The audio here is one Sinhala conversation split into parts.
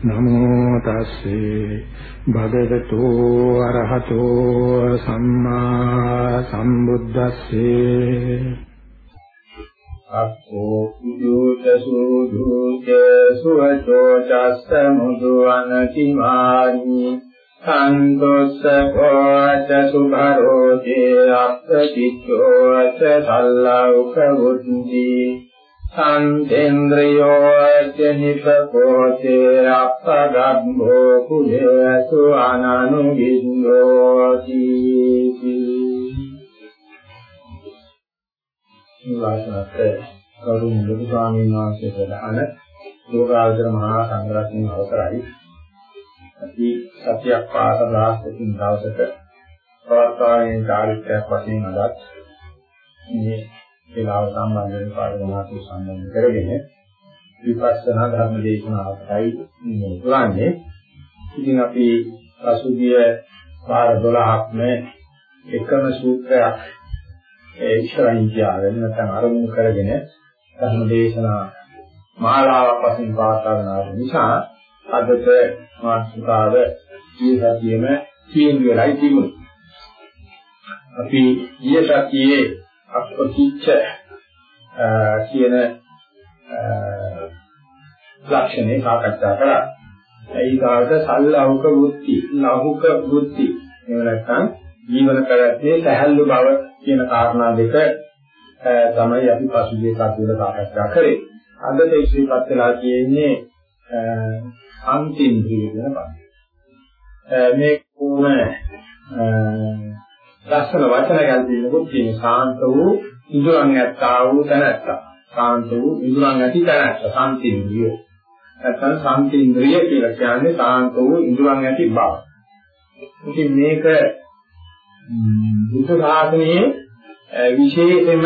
නමෝ තස්සේ භගවතු අරහතෝ සම්මා සම්බුද්දස්සේ අක්ඛෝ කුජෝච සෝධෝච සුවචෝ චස්ස මුදු අනතිමානි සන්තොස්ස කෝච සුභරෝචේ අප්පතිච්ඡෝච සල්ලෞක වුද්ධි සන්තේන්ද්‍රයෝ චනිපකෝචේ අප්පගම්භෝ කුලේසු අනනුගින්නෝති වාසනත් කරුණ ලොකු ස්වාමීන් වහන්සේ ප්‍රදාන ලෝකාවතර මහා සංඝරත්නයේ අවසරයි. අපි සත්‍යයක් පාස බ්‍රාහ්මකින් දවසක පවත්වාගෙන චාරිත්‍රාක් වශයෙන් අදත් මේ වේලාව සම්බන්ධ වෙන පාඩමනාතු සම්බන්ධ කරගෙන විපස්සනා ධර්ම දේශනාවයි මේ පුරන්නේ. ඉතින් අපි පසුගිය පාර 12ක්ම එකම සූත්‍රයක් ඒ ඉස්සරහින් කියලාගෙන නැත්නම් අරමුණු කරගෙන ධර්ම දේශනා මාලාවක් වශයෙන් පාඨ නිසා අදට මාතෘකාව ඊසතියෙම කියන වෙලයි තිබුණේ. අපි ඊසතියේ අප්‍රතිච්ඡ කියන ලක්ෂණේ සාකච්ඡා කරා. ඒකාට සල්ලෞක වෘත්ති, ලෞකික වෘත්ති. එහෙම නැත්නම් ජීවන කරත්තේ සැහැල්ලු බව කියන කාරණා දෙක තමයි අපි පසුගිය සතියේ සාකච්ඡා කරේ. අද තේසිපත් වෙලා තියෙන්නේ අන්තින්ද්‍රිය කියන පද. මේ කොන ලස්සන වචන ගැන තියෙනකොට තියෙන සාන්ත වූ ඉඳුරන් ඇත්තා වූ තැනැත්තා. සාන්ත වූ ඉඳුරන් ඇති තැනැත්තා සාන්තින්ද්‍රිය. නැත්නම් සාන්තින්ද්‍රිය කියලා කියන්නේ සාන්ත වූ ඉඳුරන් ඇති බව. ඉතින් මේක බුද්ධ ශාසනයේ විශේෂයෙන්ම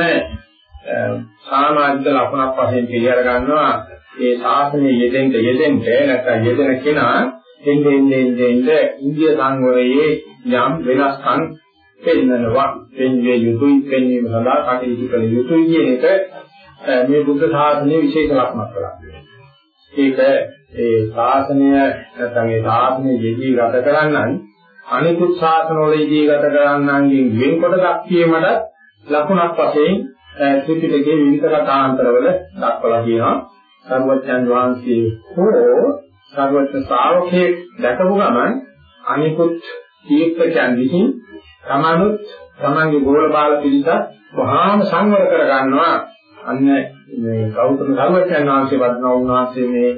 සාමාජික ලක්ෂණක් වශයෙන් පිළිඅර ගන්නවා ඒ ශාසනයේ යෙදෙන්න යෙදෙන්න නැත්නම් යෙදෙන කෙනා එන්නේ එන්නේ එන්නේ ඉන්දිය සංවරයේ යම් වෙනස්කම් පෙන්වනවා පෙන්විය යුතුයි පෙන්වීම සඳහා කටයුතු කළ යුතුයි කියන එක මේ බුද්ධ ශාසනයේ විශේෂ ලක්ෂණක් කරන්නේ. ඒක ඒ ශාසනය නැත්නම් ඒ ශාසනයේ යෙදී ගත කරන්නන් අනිකුත් ශාසනවල යෙදී ගත කරන්නන්ගෙන් වෙන්කොට දක්වීමට ලකුණක් වශයෙන් ත්‍රිපිටකයේ විවිධ කථාන්තරවල දක්වලා තියෙනවා. සර්වඥන් වහන්සේ හෝ සර්වඥ ශ්‍රාවකේ දැකපු ගමන් අනිකුත් තීර්ථකයන් විසින් තමනුත් තමන්ගේ ගෝල බාල පිළිසත් වහාම සංවර කර ගන්නවා අන්න මේ ගෞතම ධර්මයන් වහන්සේ වදනා උන්වහන්සේ මේ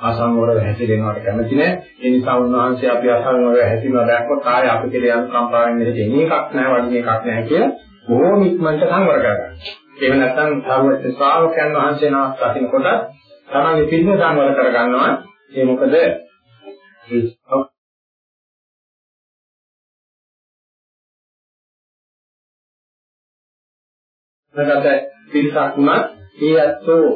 අසංවරව හැසිරෙනවට කැමති නැහැ ඒ නිසා උන්වහන්සේ අපි අසංවරව හැසිරෙනවා දැක්කොත් ආය අපි කියලා යම් සම්පාදනය දෙන්න එකක් නැහැ වගේ එකක් නැහැ කියලා බොහොම ඉක්මනට සංවර කරගන්නවා. එහෙම නැත්නම් සාර්වත්‍ය ශ්‍රාවකයන් වහන්සේ නමක් දකින්නකොට තමන්ගේ පිළිම සංවර කරගන්නවා. ඒ මොකද? ඒ නැගත පිරිසක් වුණත් ඒ ඇත්තෝ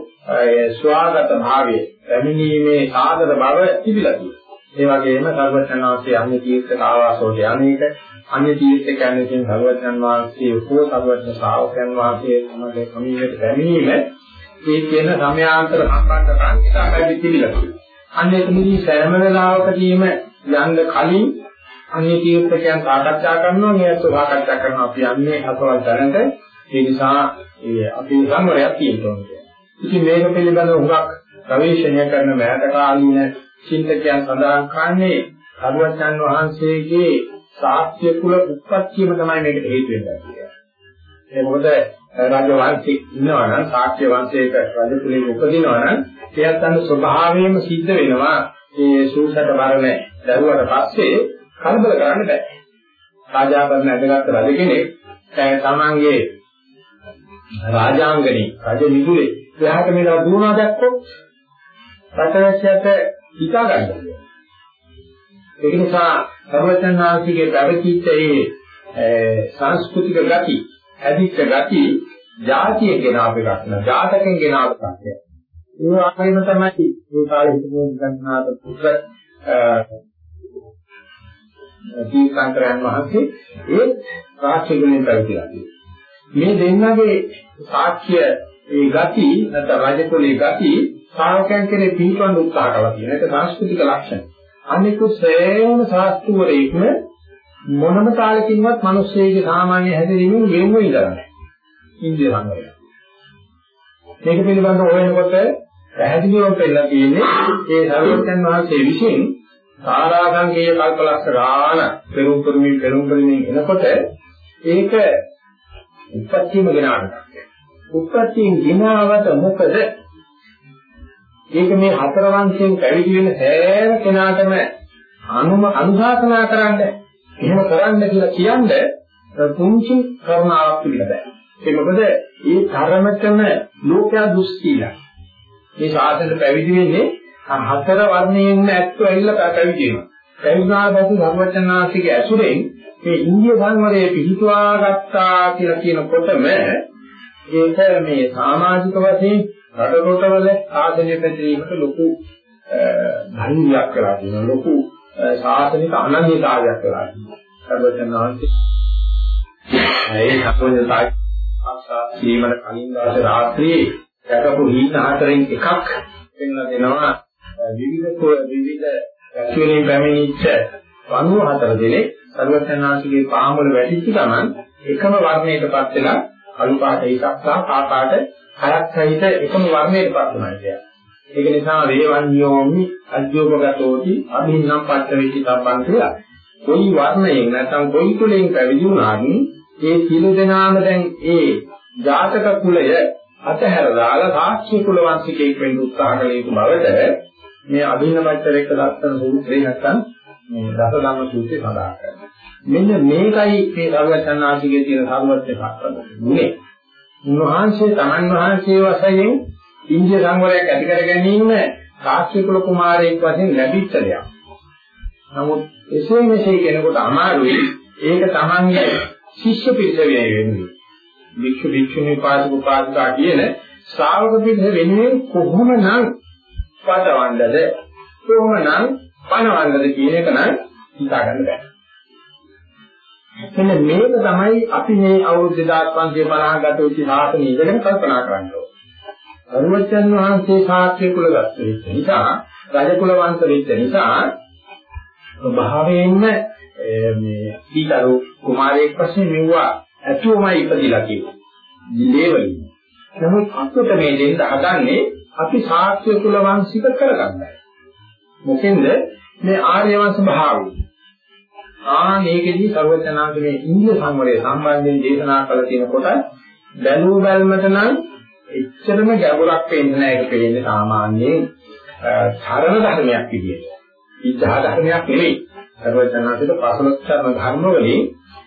ස්වාගත භාවයේ පැමිණීමේ සාධක බව තිබිලා තියෙනවා. ඒ වගේම සර්වඥාන්සේ අන්‍ය තීර්ථක ආවාසෝට යන්නේක අන්‍ය තීර්ථක යන්නේ කියන සර්වඥාන් වහන්සේ හෝ සර්වඥ ශ්‍රාවකයන් වහන්සේ සමග කමීමට පැමිණීම මේ කියන සමයාන්තර සම්බන්ධතාවය නිසා පැවිදිලිලා. අන්න එතනදී සෑම වෙලාවකදීම යන්න කලින් අන්‍ය තීර්ථකයන් සාකච්ඡා කරනවා මේත් සාකච්ඡා කරනවා අපි යන්නේ අසවල් තැනට ඒ නිසා ඒ අපේ සංවරයක් තියෙනවා. ඉතින් මේක පිළිබඳව හුඟක් ගවේෂණය කරන මෑත කාලීන චින්තකයන් සඳහන් කරන්නේ සරුවචන් වහන්සේගේ සාක්ෂ්‍ය කුල උත්පත්තියම තමයි මේකට හේතු වෙන්නේ කියලා. ඒ මොකද රාජ වංශික ඉන්නවා නම් සාක්ෂ්‍ය වංශයක රජ කුලෙක උපදිනවා නම් එයත් අන්න ස්වභාවයෙන්ම සිද්ධ වෙනවා මේ සූසට මරණ දරුවට පස්සේ කලබල කරන්න බෑ. රාජාපරණ ඇදගත් රජ කෙනෙක් තමන්ගේ රාජාංගනේ රජ මිදුලේ එහාට මෙලා දුවනවා දැක්කොත් රටවැසියට හිතා ගන්න. ඒක නිසා සර්වචන්නාංශිකේ පැවතිච්ච ඒ සංස්කෘතික ගති, ඇදිච්ච ගති, ජාතිය ගෙනාව එකක් න ะ ජාතකෙන් ගෙනාව එකක්. ඒ වගේම තමයි මේ කාලේ හිතමු ගන්නාත පුත්‍ර දීපංකරයන් වහන්සේ ඒ රාජ්‍යගුණයෙන් පැවිදිලා මේ දෙන්නගේ සාක්ෂ්‍ය ඒ ගති නැත්නම් රාජකුලේ ගති ශ්‍රාවකයන් කෙරේ පිළිපන්න උත්සාහ කරලා තියෙන එක සංස්කෘතික ලක්ෂණ. අනික සෑම ශාස්ත්‍රවරයෙක්ම මොනම කාලෙකින්වත් මිනිස්සෙගේ සාමාන්‍ය හැදෙරීමෙන් වෙන්ව ඉඳලා නැහැ. ඉන්දිය සංගරය. මේක පිළිබඳව හොයනකොට පැහැදිලිවම පෙන්නලා තියෙන්නේ ඒ සර්වඥන් වහන්සේ විසින් සාරාංගීය කල්පලක්ෂ ගාන පෙරුම් පෙරුමින් පෙරුම් පෙරුමින් එනකොට ඒක උපත්තියම ගෙනාවට. උපත්තියෙන් ගෙනාවට මොකද ඒක මේ හතර වංශයෙන් පැවිදි වෙන සෑම කෙනාටම අනුම අනුශාසනා කරන්න එහෙම කරන්න කියලා කියන්නේ පුංචි කරුණාවක් පිළිබඳ. ඒ මොකද ඒ තරමටම ලෝකයා දුස්සීලා. මේ ශාසනයට පැවිදි වෙන්නේ හතර වර්ණයෙන්ම ඇත්ත ඇවිල්ලා පැවිදි වෙනවා. පැවිදුණා පසු ධර්මචන්නාසිකේ ඇසුරෙන් මේ ඉන්දිය සංවරයේ පිහිටුවා ගත්තා කියලා කියනකොටම ඒක මේ සමාජික වශයෙන් රටකොටවල ආධුනික පැතිරීමට ලොකු ධෛර්යයක් කරලා දෙනවා ලොකු ශාසනික අනන්‍යතාවයක් කරලා දෙනවා සර්වඥාන්සේ ඒ සම්පූර්ණතාවය සීමන කලින් දවසේ රාත්‍රියේ දැකපු හීන හතරෙන් එකක් වෙන්න දෙනවා. විවිධ විවිධ ඇක්චුවලින් පැමිණිච්ච 94 දෙනෙක් සර්වඥාන්සේගේ පාමුල වැටිච්ච ගමන් එකම වර්ණයකටපත් වෙලා අලු පාට එකක් සහ කා පාට හයක් සහිත එකම වර්ණයකටපත් වෙනවා කියන්නේ. ඒක නිසා වේවන්‍යෝමි අජ්ජෝපගතෝති අභින්නම් පච්චවිච්ච සම්බන් කියලා. කොයි වර්ණයෙන් නැත්නම් කොයි කුලයෙන් පැවිදි වුණාද ඒ සියලු දෙනාම දැන් ඒ ජාතක කුලය අතහැර දාලා සාක්ෂි කුල වංශිකයෙක් වෙන්න උත්සාහ කළ යුතු බවට මේ අභින්න පච්චරේක දත්තන සූත්‍රේ නැත්නම් මේ දස ධම්ම සූත්‍රේ සඳහන් කරනවා. මෙන්න මේකයි මේ සර්වඥාන්සේගේ තියෙන සර්වඥ ගුණය. උන්වහන්සේ තමන් වහන්සේ වශයෙන් ඉන්දිය සංවරයක් ඇති කර ගැනීම සාක්ෂි කුල කුමාරයෙක් වශයෙන් ලැබිච්ච දෙයක්. නමුත් එසේ මෙසේ කෙනෙකුට අමාරුයි ඒක තමන්ගේ ශිෂ්‍ය පිරිස වෙනුවෙන්. වික්ෂු වික්ෂුණී පාදක උපාසිකා කියන ශ්‍රාවක පිරිස වෙනුවෙන් කොහොමනම් පදවන්නද කොහොමනම් පණවන්නද කියන එක නම් හිතා ගන්න බෑ. මෙන්න මේක තමයි අපි මේ අවුරුදු 2550 ගත වෙච්ච සාසනය ඉගෙන කල්පනා කරන්න ඕනේ. අරුවචන් වහන්සේ ශාස්ත්‍රීය කුල ගත වෙච්ච නිසා, රජ කුල වංශ වෙච්ච නිසා භාවයෙන්ම මේ සීතරු කුමාරයෙක් වශයෙන් මෙවුවා ඇතුවමයි ඉපදිලා කියනවා. ලේවලින්. නමුත් අපිට මේ දෙන්න හදන්නේ අපි ශාස්ත්‍රීය කුල වංශික කරගන්නයි. මොකෙන්ද මේ ආර්ය වංශ භාවය. ආ මේකෙදී සර්වඥාන්ගේ ඉන්දිය සංවරය සම්බන්ධයෙන් දේශනා කළ තියෙන කොට බැලූ බැලමට නම් එච්චරම ගැඹුරක් වෙන්නේ නැහැ ඒක වෙන්නේ සාමාන්‍යයෙන් ධර්ම ධර්මයක් විදියට. ඉච්ඡා ධර්මයක් නෙවෙයි. සර්වඥාන්සේට පසලොච්චරණ ධර්ම වලින්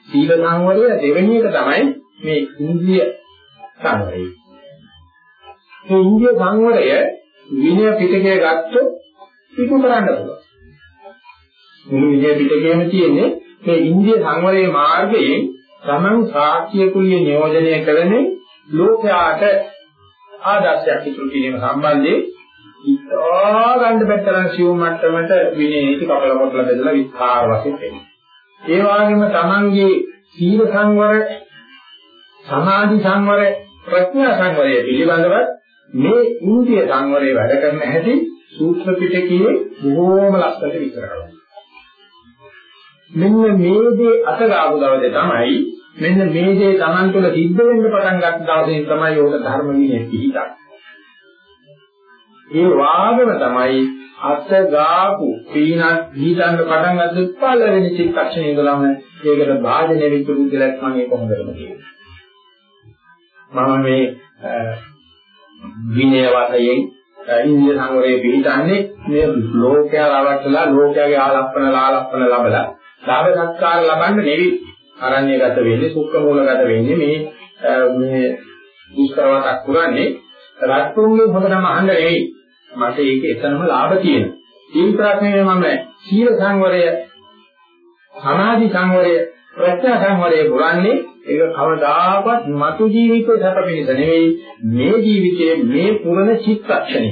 සීල සංවරය දෙවෙනි එක තමයි මේ ඉන්දිය සංවරය. මේ ඉන්දිය සංවරය විනය පිටකය ගත්තොත් පිටු කරන්න පුළුවන්. මුළු විනය පිටකයේම තියෙන්නේ මේ ඉන්දිය සංවරයේ මාර්ගයෙන් තමන් සාක්ෂිය කුලිය නියෝජනය කරන්නේ ලෝකයාට ආදර්ශයක් ඉතුරු කිරීම සම්බන්ධයෙන් ඉතා ගන්න බැතරන් සිව් මට්ටමට විනේති කපල කොටලා බෙදලා විස්තර වශයෙන් වෙන්නේ. ඒ වගේම තමන්ගේ සීල සංවර, සමාධි සංවර, ප්‍රඥා සංවරය පිළිබඳව මේ ඉන්දිය සංවරය වැඩ කරන හැටි සූත්‍ර පිටකයේ බොහෝම ලස්සනට විස්තර කරනවා. මෙන්න මේ දේ අත ගාපු දවසේ තමයි මෙන්න මේ දේ Taman තුළ සිද්ධ වෙන්න පටන් ගත්ත දවසේ තමයි ඕක ධර්ම විනය පිහිටක්. ඒ වාගම තමයි අත ගාපු පීනක් දීගන්න පටන් ගත්ත පළවෙනි චිත්තක්ෂණය ඉඳලම ඒකට භාජනය වෙච්ච බුද්ධලක් මම ඒක හොඳටම කියනවා. මම මේ විනය වශයෙන් ඉන්දිය සංවරයේ පිළිතන්නේ මේ ලෝකයා රවට්ටලා ලෝකයාගේ ආලප්පන ලාලප්පන ලබලා ලාභ සත්කාර ලබන්න නෙවෙයි අරණ්‍යගත වෙන්නේ සුක්ඛ මූලගත වෙන්නේ මේ මේ දුෂ්කරවතක් පුරන්නේ රත්තුන්ගේ හොඳටම අහන්න නෙවෙයි මට ඒක එතනම ලාභ තියෙනවා. ඒ ප්‍රශ්නේ මම සීල සංවරය, සමාධි සංවරය, ප්‍රඥා සංවරය පුරන්නේ ඒක කවදාකවත් මතු ජීවිතේ සැප පිණිස නෙවෙයි මේ ජීවිතයේ මේ පුරණ චිත්තක්ෂණය.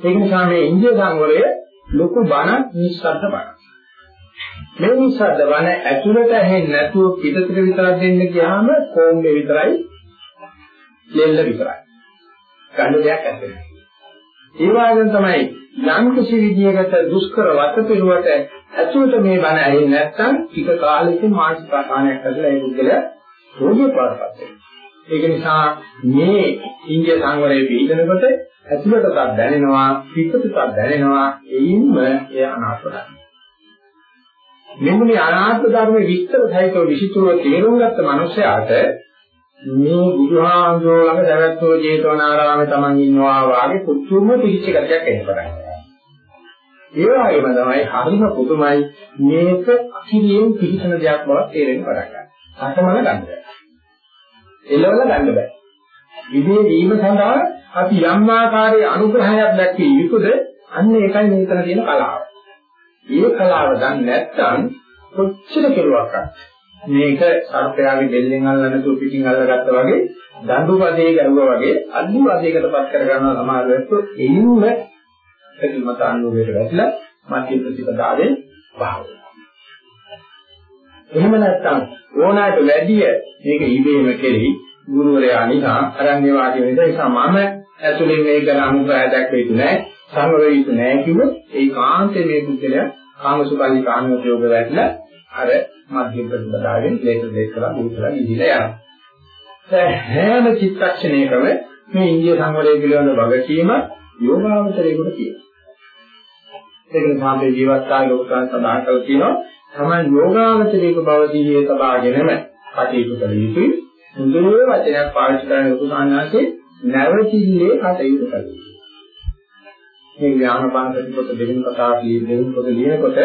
ඒක නිසා මේ ඉන්දිය සංවරය ලොකු බණ නිස්සද්ද බණ. මේ නිස්සද්ද බණ ඇතුළට ඇහෙන්නේ නැතුව පිටතට විතරක් දෙන්න ගියාම කොම්බේ විතරයි දෙල්ල විතරයි. ගන්න දෙයක් නැත්තේ. ඒ වගේම තමයි යම් කිසි විදියකට දුෂ්කර වත පිරුවට ඇතුළට මේ බණ ඇහෙන්නේ නැත්නම් ටික කාලෙකින් මානසික ආකාරයක් ඇතිලා ඒ පුද්ගලයා රෝගී පාරපත් ඒක නිසා මේ ඉන්දිය සංවරයේ පිළිදෙනකොට ඇතුළටත් දැනෙනවා පිටතටත් දැනෙනවා එයින්ම එය අනාත්මයි. මෙන්න මේ අනාත්ම ධර්ම විස්තර සහිතව විසිතුරුව තේරුම් ගත්ත මනුස්සයාට මේ බුදුහාමුදුරුවෝ ළඟ දැවැත්තෝ ජේතවනාරාමේ Taman ඉන්නවා වාගේ පුදුම පිළිච්ච ගතියක් එන්න පටන් ගන්නවා. ඒ වගේම තමයි හරිම පුදුමයි මේක අකිරියෙන් පිළිසන දෙයක් බව තේරෙන්න පටන් ගන්නවා. අතමල ගන්න බෑ. එළවල ගන්න බෑ. ඉදී වීම සඳහා අපි යම් ආකාරයේ අනුග්‍රහයක් දැක්විය යුතුද? අන්න ඒකයි මෙතන තියෙන කලාව. මේ කලාව දන්නේ නැත්නම් කොච්චර කෙරුවක් මේක සර්පයාගේ බෙල්ලෙන් අල්ලන්න තු පිටින් අල්ලගත්තා වගේ දඬු පදේ ගැහුවා වගේ අද්දු පදයකට පත් කර ගන්නවා සමහර වෙලාවට එයින්ම ප්‍රතිමත අනුවේට වැටලා මධ්‍ය ප්‍රතිපදාවෙන් පහළ එහෙම නැත්නම් ඕනෑමට වැඩිය මේක ඉබේම කෙරෙහි ගුරුවරයා නිසා අරන්නේ වාදී වෙන නිසා මම ඇතුලෙන් මේක ගැන අනුග්‍රහය දැක්වෙ යුතු නැහැ සංවරය යුතු නැහැ කිව්වොත් ඒ කාන්තේ මේ පුද්ගලයා කාමසුඛාලි කාමයට යෝග වැටලා අර මධ්‍ය ප්‍රතිපදාවෙන් දෙක දෙක කරලා මුලලා ඉදිරියට යනවා. දැන් හැම චිත්තක්ෂණයකම මේ ඉන්දිය සංවරය පිළිබඳ වගකීම යෝගාවචරයකට තියෙනවා. ඒක නිසා මේ ජීවත්තාගේ ලෝකයන් සඳහන් කරලා තියෙනවා තමයි යෝගාවචරයක බව දිහේ තබාගෙනම කටයුතු කළ යුතුයි. මුදුවේ වචනයක් පාවිච්චි කරන උපසානාසේ නැවතිල්ලේ කටයුතු කළ යුතුයි. මේ ඥානපාන ප්‍රතිපද දෙවෙනි කතාව කියන දෙවෙනි පොත ලියනකොට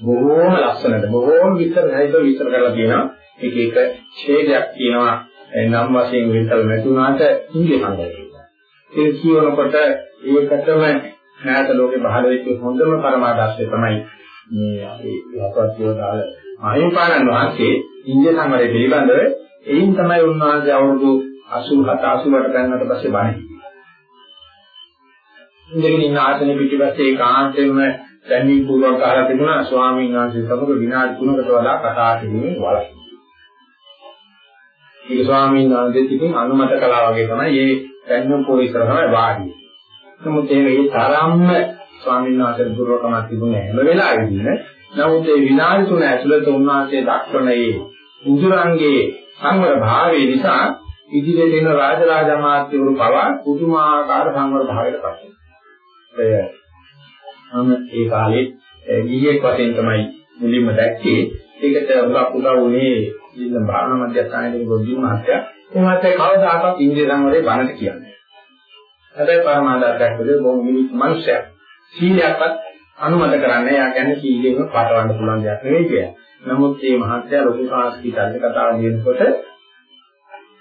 බොහෝම ලස්සනට බොහෝම විස්තර සහිතව විස්තර කරලා තියෙනවා. එක එක ඡේදයක් තියෙනවා නම් වශයෙන් විතර නැතුණාට ඉංග්‍රීසි සංගතය. ඒක කියනකොට ඒකටම නැත ලෝකේ පහළ වෙච්ච හොඳම පරමාදර්ශය තමයි මේ අපේ යහපත් යෝදාල මහින්පාණන් වහන්සේ ඉන්දිය සංවරය පිළිබඳව එයින් තමයි උන්වහන්සේ අවුරුදු 87 88ට ගන්නට පස්සේ බණ ඉඳගෙන ඉන්න ආසනෙ පිටිපස්සේ ඒකාන්තයෙන්ම දැනීම් පූර්වක අහලා තිබුණා ස්වාමීන් වහන්සේ සමග විනාඩි 3කට වඩා කතා කිරීමෙන් වළකිනවා. ඒක ස්වාමීන් වහන්සේ ඉතින් අනුමත කළා වගේ තමයි මේ දැනීම් පොලිසර තමයි වාඩි. නමුත් ඒක ඒ තරම්ම ස්වාමීන් වහන්සේ දුර්වකමක් තිබුණේ හැම වෙලාවෙදීම නමුත් ඒ විනාඩි 3 ඇතුළත උන්වහන්සේ දක්වන ඒ ඉන්ද්‍රයන්ගේ සංවර භාවය නිසා ඉදිරියට එන රාජරාජ අමාත්‍යවරු පවා පුදුමාකාර සංවර භාවයකට පත් වෙනවා. මම ඒ කාලේ ගිහියෙක් වශයෙන් තමයි මුලින්ම දැක්කේ. ඒකට උගක් උදව් වුණේ ඉන්න භාවනා මධ්‍යස්ථානයේ ගොඩින් මහත්තයා. ඒ මහත්තයා කවදාකවත් ඉන්දිය සංවරේ බණට කියන්නේ. හැබැයි පරමාදාර්ථයක් විදිහට බොහොම මිනිස් මිනිසෙක්. සීලයක්වත් අනුමත කරන්නේ යා කියන්නේ සීලයෙන් පාටවන්න පුළුවන් දෙයක් නෙවෙයි කියන්නේ. නමුත් මේ මහත්තයා ලොකු සාස්කෘතික කතාව කියනකොට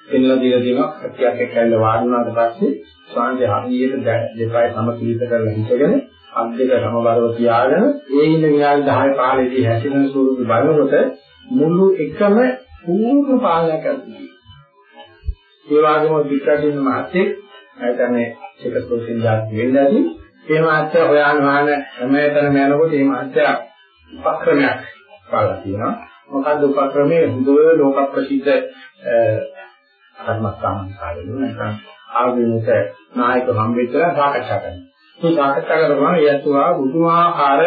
එන්නලා දීලා දෙනවා කතියක් එක්කල්ල වාඩුණාට පස්සේ ස්වාමීන් හරියට දෙපය සමතුලිත කරලා හිටගෙන අත් දෙක සමබරව තියාගෙන ඒ ඉන්න විනාඩි 10 15දී හැසිරෙන ස්වරූප බලනකොට මුළු එකම පූර්ණ පාලනයක් කරනවා. ඒ වගේම වික්‍රදින මහත්තයෙක් නැත්නම් චිකතෝසින් දාත් වෙන්නදී ඒ මාත්‍ය හොයන වාන හැමතැනම යනකොට මේ මාත්‍ය උපක්‍රමයක් පාලා තියෙනවා. මොකද්ද උපක්‍රමයේ? හොඳ ලෝක ප්‍රසිද්ධ කර්මස්ථානකාරයෝ නැත්නම් ආගමික නායක හම්බෙච්චලා සාකච්ඡා කරනවා. මේ සාකච්ඡා කරනවා යතුවා බුදුමාහාර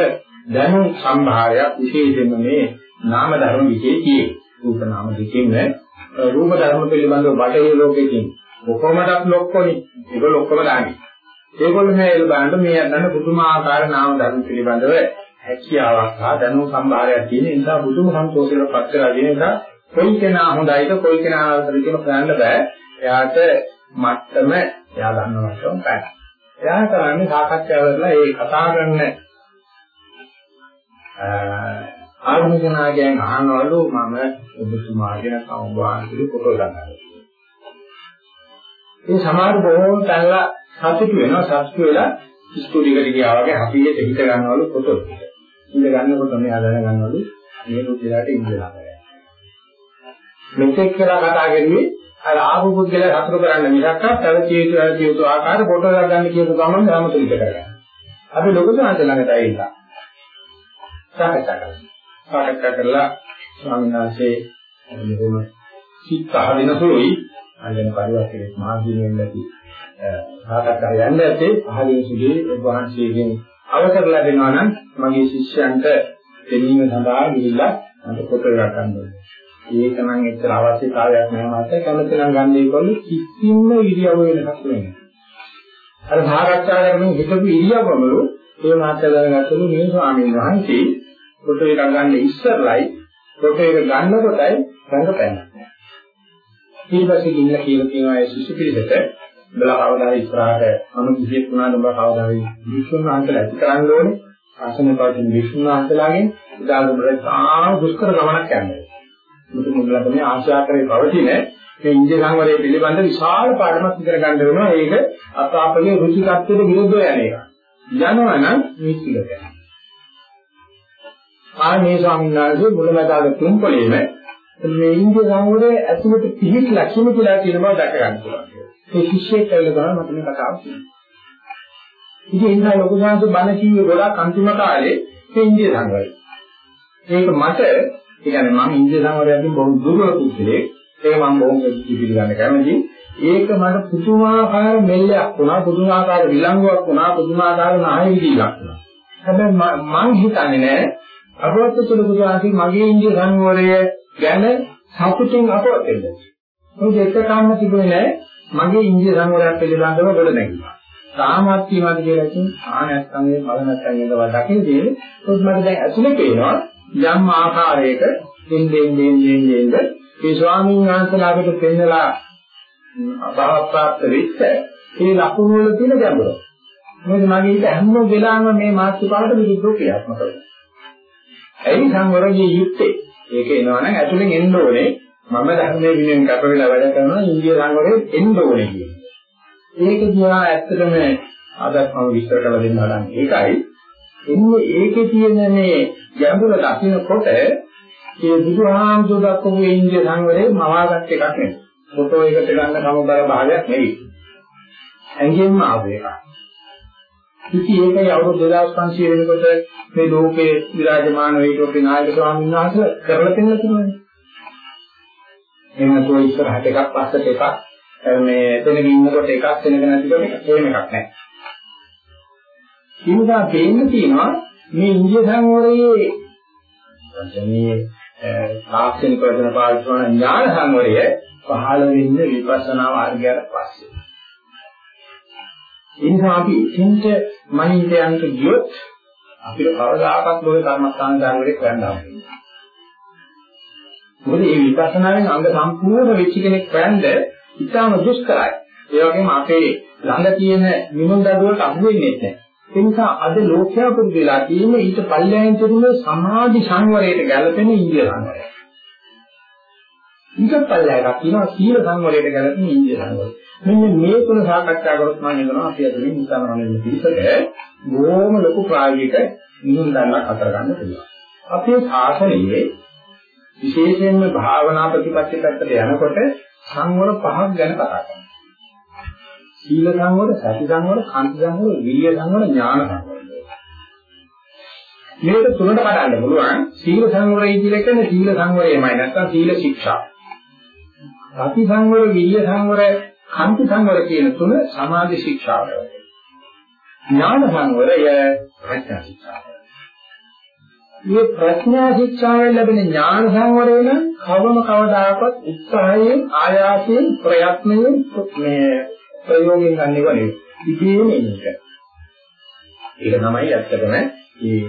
දැනුම් සම්භාරයක් විශේෂයෙන්ම මේ නාම ධර්ම විශේෂයේ රූප නාම දෙකෙන් රූප ධර්ම පිළිබඳව බටහිර ලෝකෙකින් කොහොමදක් ලොක්කොනේ. ඒක ලොක්කම දාන්නේ. ඒගොල්ලෝ මේ බලන්න මේ අදන්න පුදුමාකාර නාම ධර්ම පිළිබඳව හැකියාවක් හා දැනුම් සම්භාරයක් තියෙන නිසා බුදුම සන්තෝෂයට පත් කරලා දෙන නිසා කොයි කෙනා හොඳයිද කොයි කෙනා නරකද කියලා හොයන්න බෑ එයාට මට්ටම එයා ගන්නවා වශයෙන් බෑ එයා කරන්නේ සාකච්ඡා කරලා ඒ කතා කරන ආගමිකනාගෙන් අහනවලු මම ඔබතුමාගෙන සම්බන්ධ කොට ගන්නවා. ඒ සමහර බොහෝම තැන්ලා සතුටු වෙනවා සතුටු වෙලා ස්ටුඩියෝකට ගියා වගේ හපියට හිත ගන්නවලු ෆොටෝ ටික. ඉඳ ගන්නකොට මෙයා දැනගන්නවලු මේ පුද්ගලයාට ඉඳලා නැහැ. මෙතෙක් කියලා කතා කරුවේ අර ආපු පුද්ගලයා හතුරු කරන්න මිසක් පැවතිය යුතු පැවතිය යුතු ආකාර ෆොටෝ එකක් ගන්න කියපු ගමන් සමතුලිත කරගන්න. අපි ලොකු සාන්ත ළඟට ඇවිල්ලා සාකච්ඡා කරනවා. සාකච්ඡා කරලා ස්වාමීන් වහන්සේ මෙතන සිත් පහදිනසොයි අයන පරිවර්තනයේ මහජීවෙන් නැති සාකච්ඡා යන්න ඇත්තේ පහදින සුදී ඔබ වහන්සේගෙන් අවසර ලැබෙනවා නම් මගේ ශිෂ්‍යයන්ට දෙනීම සඳහා ගිහිල්ලා මට කොට එකක් ගන්න ඕනේ. ඒක නම් එච්චර අවශ්‍යතාවයක් නැහැ මට කැමති නම් ගන්න ඒගොල්ලෝ කිසිම ඉරියව්ව වෙනසක් නැහැ. අර සාකච්ඡා කරමින් හිතපු ඉරියව්වමලු ඒ මාත්‍ය දැනගත්තලු මේ ස්වාමීන් වහන්සේ ෆොටෝ එකක් ගන්න ඉස්සරලයි ෆොටෝ එක ගන්නකොටයි රඟපෑන්නේ. ඊට පස්සේ ගිහිල්ලා කියලා තියෙනවා ඒ ශිෂ්‍ය පිළිවෙත බලා කවදා ඉස්සරහට මම කිසියෙක් වුණාද බලා කවදා විශ්වුන් අන්තල ඇති කරන්න ඕනේ. ආසනේ පවතින විශ්වුන් අන්තලාගෙන් උදාහරණයක් තාම දුෂ්කර ගමනක් යන්නේ. මුතු මුලට මේ ආශාකරේ පවතින මේ ඉන්දිය සංවරයේ පිළිබඳ විශාල පාඩමක් ඉගෙන ගන්න වෙනවා. ඒක අතාපගේ රුචිකත්වයට විරුද්ධව යන එක. යනවා නම් මිත්‍යිලක. ආනේ ස්වාමීන් වහන්සේ මුලමදාග තුන් පොලේම මේ ඉන්දිය සංවරයේ ඇතුළත පිහිටලා කිම කියලා කියන බව දැක ගන්න පුළුවන්. ඒ ශිෂ්‍යයෙක් කියලා ගන්න මට මේ කතාව කියනවා. ඉතින් ඉන්න ලොකු සංඝ බණ කිව්වේ ගොඩක් අන්තිම කාලේ මේ ඉන්දිය සංවරය. ඒක මට කියන්නේ මම ඉන්දිය සංවරයෙන් බොහෝ දුර්වල පුද්ගලෙක්. ඒක මම බොහොම පිළිගන්න කැමතියි. ඒක මට පුදුමාකාර මෙල්ලයක් වුණා, පුදුමාකාර විලංගුවක් වුණා, පුදුමාකාර නාය විදිහක් වුණා. හැබැයි මම හිතන්නේ නෑ අරවත් තුල බුදුආදී මගේ ඉන්දිය සංවරය ගැන සතුටින් අපවත් වෙන්න. මොකද එක කන්න තිබුණේ නෑ මගේ ඉන්දිය සංවරයක් පිළිබඳව ගොඩ නැගිලා. සාමත් වීමද කියලා කියන්නේ ආ නැත්නම් මේ බල නැත්නම් ඒකව දකින්නේ ඒත් මට දැන් ඇතුලේ පේනවා යම් ආකාරයක දෙන්නේ දෙන්නේ දෙන්නේ ඒ ස්වාමීන් වහන්සේලාට පෙන්නලා අභාවප්‍රාප්ත වෙච්ච ඒ ලකුණු වල තියෙන ගැඹුර. මොකද මගේ හිත හැම වෙලාවෙම මේ මාතෘකාවට විරුද්ධව ක්‍රියාත්මක වෙනවා. ඇයි සංවරයේ යුක්තේ? ඒක එනවනම් ඇතුලෙන් එන්න ඕනේ. මම ධර්මයේ විනයෙන් කප වෙලා වැඩ කරනවා ඉන්දිය සංවරයේ එන්න ඕනේ කියන්නේ. ඒක දිහා ඇත්තටම අදත් මම විස්තර කරලා දෙන්න හදන්නේ. ඒකයි එන්නේ ඒකේ තියෙන මේ ගැඹුර දකින්නකොට ඒ බුදුහාමුදුරුවෝ දක්වපු ඉන්දිය සංවරයේ මවාගත් එකක් නෙවෙයි. ෆොටෝ එකට ගන්න සමබර භාවයක් නෙවෙයි. ඇඟෙන්ම ආව එකක්. ඉතින් ඒකයි අවුරුදු 2500 වෙනකොට මේ ලෝකේ විරාජමාන වෙයිටෝ අපේ නායක ස්වාමීන් වහන්සේ කරලා තියෙන තුනනේ. එහෙම තෝ ඉස්සරහට එකක් පස්සට එකක් මේ එතන ඉන්නකොට එකක් වෙනක නැතිකොට එහෙම එකක් නැහැ. ඉන්නවා දෙන්න තියෙනවා මේ ඉන්දිය සංවරයේ මේ තාක්ෂණික වචන පාවිච්චි කරන ඥාන සංවරය පහළ වෙන්නේ විපස්සනා මාර්ගයට පස්සේ. ඉන්නවා අපි එතෙන්ට මනින්ද යන්න ගියොත් අපිට කවදාකවත් ලෝක කර්මස්ථාන ධර්මවලට කරන්න හම්බෙන්නේ නැහැ. මොකද මේ විපස්සනාවෙන් අංග සම්පූර්ණ වෙච්ච කෙනෙක් වෙන්න ඉතාම දුෂ්කරයි. ඒ වගේම අපේ ළඟ තියෙන විමුන් දඩුවට අහු වෙන්නේ නැහැ. ඒ නිසා අද ලෝකයා පුරුදු වෙලා තියෙන්නේ ඊට පල්ලෙයන් තිබුණ සමාධි සංවරයට ගැලපෙන ඉන්දිය සංවරය. ඊට පල්ලෙයන් කියනවා සීල සංවරයට ගැලපෙන ඉන්දිය සංවරය. මෙන්න මේ තුන සාකච්ඡා කරොත් මම හිතනවා අපි අද මේ මුසාමරණය පිළිසක බොහොම ලොකු ප්‍රායෝගික නිහුම් දන්නක් අතර ගන්න පුළුවන්. අපේ ශාසනයේ විශේෂයෙන්ම භාවනා ප්‍රතිපත්ති පැත්තට යනකොට සංවර පහක් ගැන කතා කරනවා. සීල සංවර, සති සංවර, කාන්ති සංවර, විරිය සංවර, ඥාන සංවර. මේක තුනට කඩන්න පුළුවන්. සීල සංවරය කියලා කියන්නේ සීල සංවරයමයි නැත්නම් සීල ශික්ෂා. සති සංවර, විරිය සංවර, කාන්ති සංවර කියන තුන සමාධි ශික්ෂාව. ඥාන සංවරය ප්‍රඥා ශික්ෂාව. මේ ප්‍රඥා ශික්ෂාවෙන් ලැබෙන ඥාන සංවරය නම් කවම කවදාකවත් උත්සාහයෙන් ආයාසයෙන් ප්‍රයත්නයෙන් මේ ප්‍රයෝගයෙන් ගන්නව නෙවෙයි. ඉතින් මේක. ඒක තමයි ඇත්තටම මේ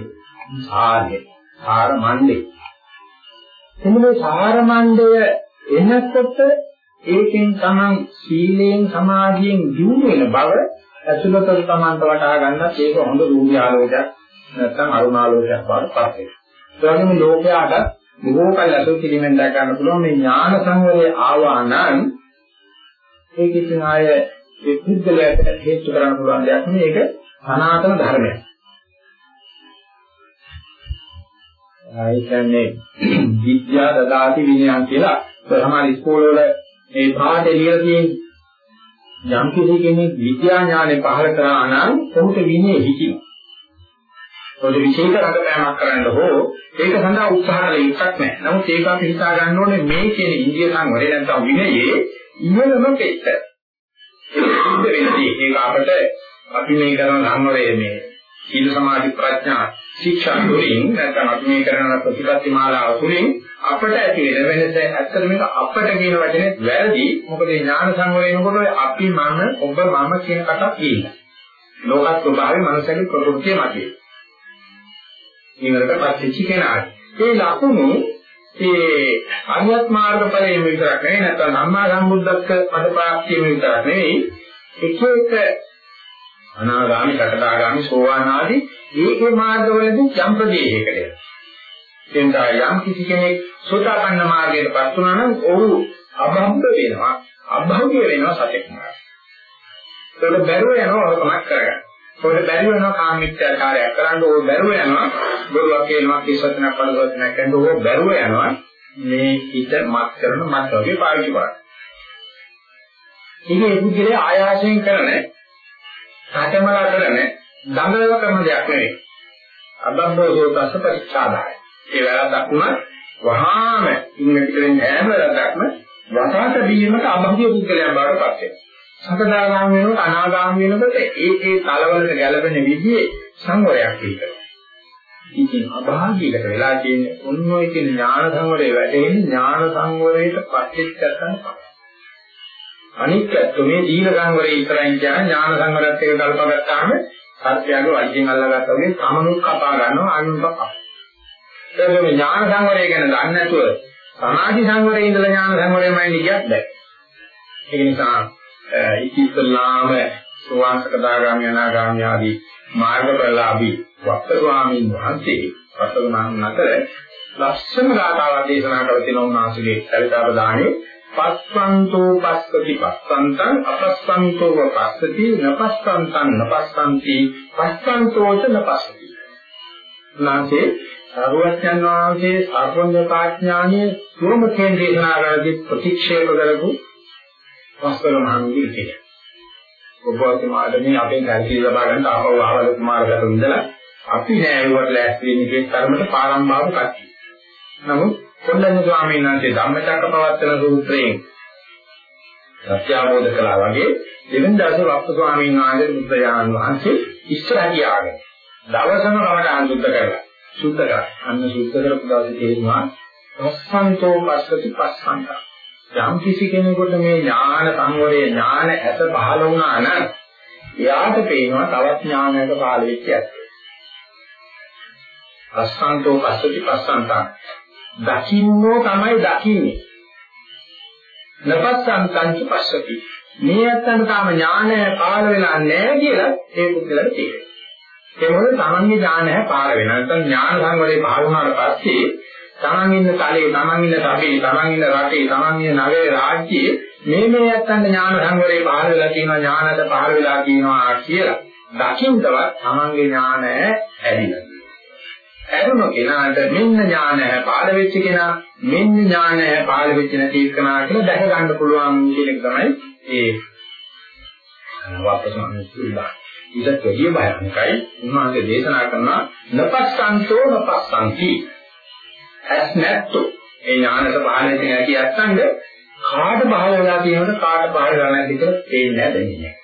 සාරය. සාර මණ්ඩේ. එන්න මේ සාර මණ්ඩය එනකොට ඒකෙන් තමන් සීලයෙන් සමාධියෙන් දියුණු වෙන බව ඇතුළත තමන්ට වටහා ගන්නත් ඒක හොඳ රූපී ආලෝකයක් නැත්නම් අරුණාලෝකයක් වඩ පස්සේ. ඒ වගේම ලෝකයාට බොහෝ කල් අසු කිරීමෙන් දා ගන්න පුළුවන් මේ ඥාන සංවරය ආවා නම් ඒක ඉතින් ආය ඒ පුද්ගලයාට හේතු කරන්න පුළුවන් දෙයක් නෙවෙයි ඒක සනාතන ධර්මයක්. ඒ කියන්නේ විද්‍යා දදාති විනයන් කියලා සමහර ඉස්කෝලවල ඒ පාඩේ ලියලා තියෙන්නේ යම් කිසි කෙනෙක් විද්‍යා ඥානෙ පහල කරා නම් ඔහුට විනය හිතිනවා. ඔය විශේෂ රඟපෑමක් කරන්න හෝ ඒක සඳහා උත්සාහ කළ එකක් නැහැ. නමුත් ඒක අපි හිතා ගන්න ඕනේ මේ කියන ඉන්දිය සංවරය නැත්නම් විනයේ ඉහළම පෙත්ත. ඒක වෙන්නේ ඒක අපිට අපි මේ කරන සංවරය මේ සීල සමාධි ප්‍රඥා ශික්ෂා තුළින් නැත්නම් අපි මේ කරන ප්‍රතිපත්ති මාලාව තුළින් අපට ඇති වෙන වෙනස ඇත්තට මේක අපට කියන වචනේ වැරදි. මොකද ඥාන සංවරයනකොට අපි මම ඔබ මම කියන කතාවක් කියනවා ලෝකත් ස්වභාවයේ මනසගේ ප්‍රകൃතිය මතියි ඊවලට පත්‍ච්ච කෙනාට. ඒ ලකුණු ඒ අරියත් මාර්ගඵලයේ විතරක් නෙවෙයි නැත්නම් සම්මා සම්බුද්ධත්ව පදපාක්තිය විතරක් නෙවෙයි. එක එක අනාගාමි, සකදාගාමි, සෝවාන් ආදී ඒකේ මාර්ගවලදී යම් ප්‍රදේශයකට එනවා. එතන යම් කිසි කෙනෙක් සෝතාපන්න මාර්ගයටපත් වුණා නම් ඔහු අභව්‍ය වෙනවා, අභව්‍ය වෙනවා සත්‍යයක්. ඒක බැරුව යනවා ඔකමක් කරගන්න. ඔය බැරි වෙනවා කාමීත්‍යාචාරයක් කරන්න ඕක බැරුව යනවා බොරුවක් කියනවා කිසත්නක් පළවත්නක් කරන්න ඕක බැරුව යනවා මේ හිත මත් කරන මත් වගේ පාවිච්චි කරනවා. ඉතින් ඒ පුද්ගලයා ආයාසයෙන් කරන රටමලා කරන දඟලව කරන දෙයක් නෙවෙයි. අබම්බෝ සෝතස පරිච්ඡාදාය. ඒ වැරද්දක් වුණා වහාම ඉන්න පිටරෙන් හැම වැරද්දක්ම වසාත දීමට අභෞතික පුද්ගලයන් බවට පත් වෙනවා. සකදාගාම වෙනකොට අනාගාම වෙනකොට ඒ ඒ තලවලට ගැළපෙන විදිහේ සංවරයක් තියෙනවා. ඉතින් අභාගීකට වෙලා තියෙන්නේ ඔන්න ඔය කියන ඥාන සංවරය වැටෙන්නේ ඥාන සංවරයට පච්චෙච්චත්තන අනිත් පැත්ත මේ දීන සංවරය ඉතරයින් කියන ඥාන සංවරයත් එක්ක කල්පගත්තාම සත්‍යයන්ව වජ්ජෙන් අල්ලගත්තා වගේ සමනුත් කපා ගන්නවා අනුන්ව කපා. ඒක මේ ඥාන සංවරය ගැන දන්නේ නැතුව සමාධි සංවරයේ ඉඳලා ඥාන සංවරයමයි නියත් බෑ. ඒක නිසා ඉතිස්සලාම සෝවාන්සකදාගාමී අනාගාමී ආදී මාර්ගඵලලාභී වක්ත ස්වාමීන් වහන්සේ වත්තගමන් නතර ලක්ෂණ ගාථාවක් දේශනා කර තිනවා උන්වහන්සේගේ චරිතාපදානේ පස්සන්තෝ පස්සති පස්සන්තං අපස්සන්තෝ පස්සති නපස්සන්තං නපස්සන්ති පස්සන්තෝච නපස්සති නාසේ සරුවචන් වහන්සේ සර්වඥතාඥානයේ සෝමකෙන් දේශනා කරදී ප්‍රතික්ෂේප කරපු වස්තර මහන්සිය කියලා. ඔබ වහන්සේමාට මේ අපෙන් කල්පී ලබා ගන්න ආපහු ආවල කුමාරකට ඉඳලා අපි නෑ ඒවට ලෑස්ති වෙන්නේ කියන තරමට පාරම්භාව කට්ටිය. නමුත් කොණ්ඩඤ්ඤ ස්වාමීන් වහන්සේ ධම්මචක්කපවත්තන සූත්‍රයෙන් සත්‍ය අවබෝධ කළා වගේ දෙවෙනි දවසේ වප්ප ස්වාමීන් වහන්සේ බුද්ධයාන් වහන්සේ ඉස්සරහ ගියාගෙන දවසම කමට අනුසුද්ධ කරලා සුද්ධ කරා. අන්න සුද්ධ කරපු දවසේ තේරුණා පස්සන්තෝ පස්සති පස්සන්තා යම් කිසි කෙනෙකුට මේ ඥාන සංවරයේ ඥාන ඇත පහළ වුණා නම් එයාට පේනවා තවත් ඥානයක පහළ වෙච්ච ඇත්ත. පස්සන්තෝ පස්සති පස්සන්තං දකින්නෝ තමයි දකින්නේ. නපස්සන්තං පස්සති. මේ ඇත්තන්ට තාම ඥානය පහළ වෙලා නැහැ කියලා ඒ පුද්ගලට තේරෙනවා. ඒ මොකද තමන්ගේ ඥානය පහළ වෙනවා. නැත්නම් ඥාන සංවරේ පහළ වුණාට පස්සේ තමන් ඉන්න තලයේ, තමන් ඉන්න සබේ, තමන් ඉන්න රටේ, තමන් ඉන්න නගරේ, රාජ්‍යයේ මේ මේ යත්තන්ට ඥාන සංවරේ පහළ වෙලා තියෙනවා, ඥානද පහළ වෙලා තියෙනවා කියලා. දකින්නවත් තමන්ගේ ඥානය ඇදිලා. ඇරුණු කෙනාට මෙන්න ඥානය පහළ වෙච්ච කෙනා, මෙන්න ඥානය පහළ වෙච්ච නැති කෙනා කියලා දැක ගන්න පුළුවන් කියන එක තමයි ඒ වප්පසමන්නේ කියලා. ඊට වැඩිය භයානකයි උන්වහන්සේ දේශනා කරනවා නපස්සන්තෝ නපස්සන්ති. ඇස් නැත්තෝ ඒ ඥානස පහළ වෙන ඇති අත්ංග කාට පහළ වෙලා තියෙනවද කාට පහළ වෙලා නැද්ද කියලා තේින්නේ නැහැ.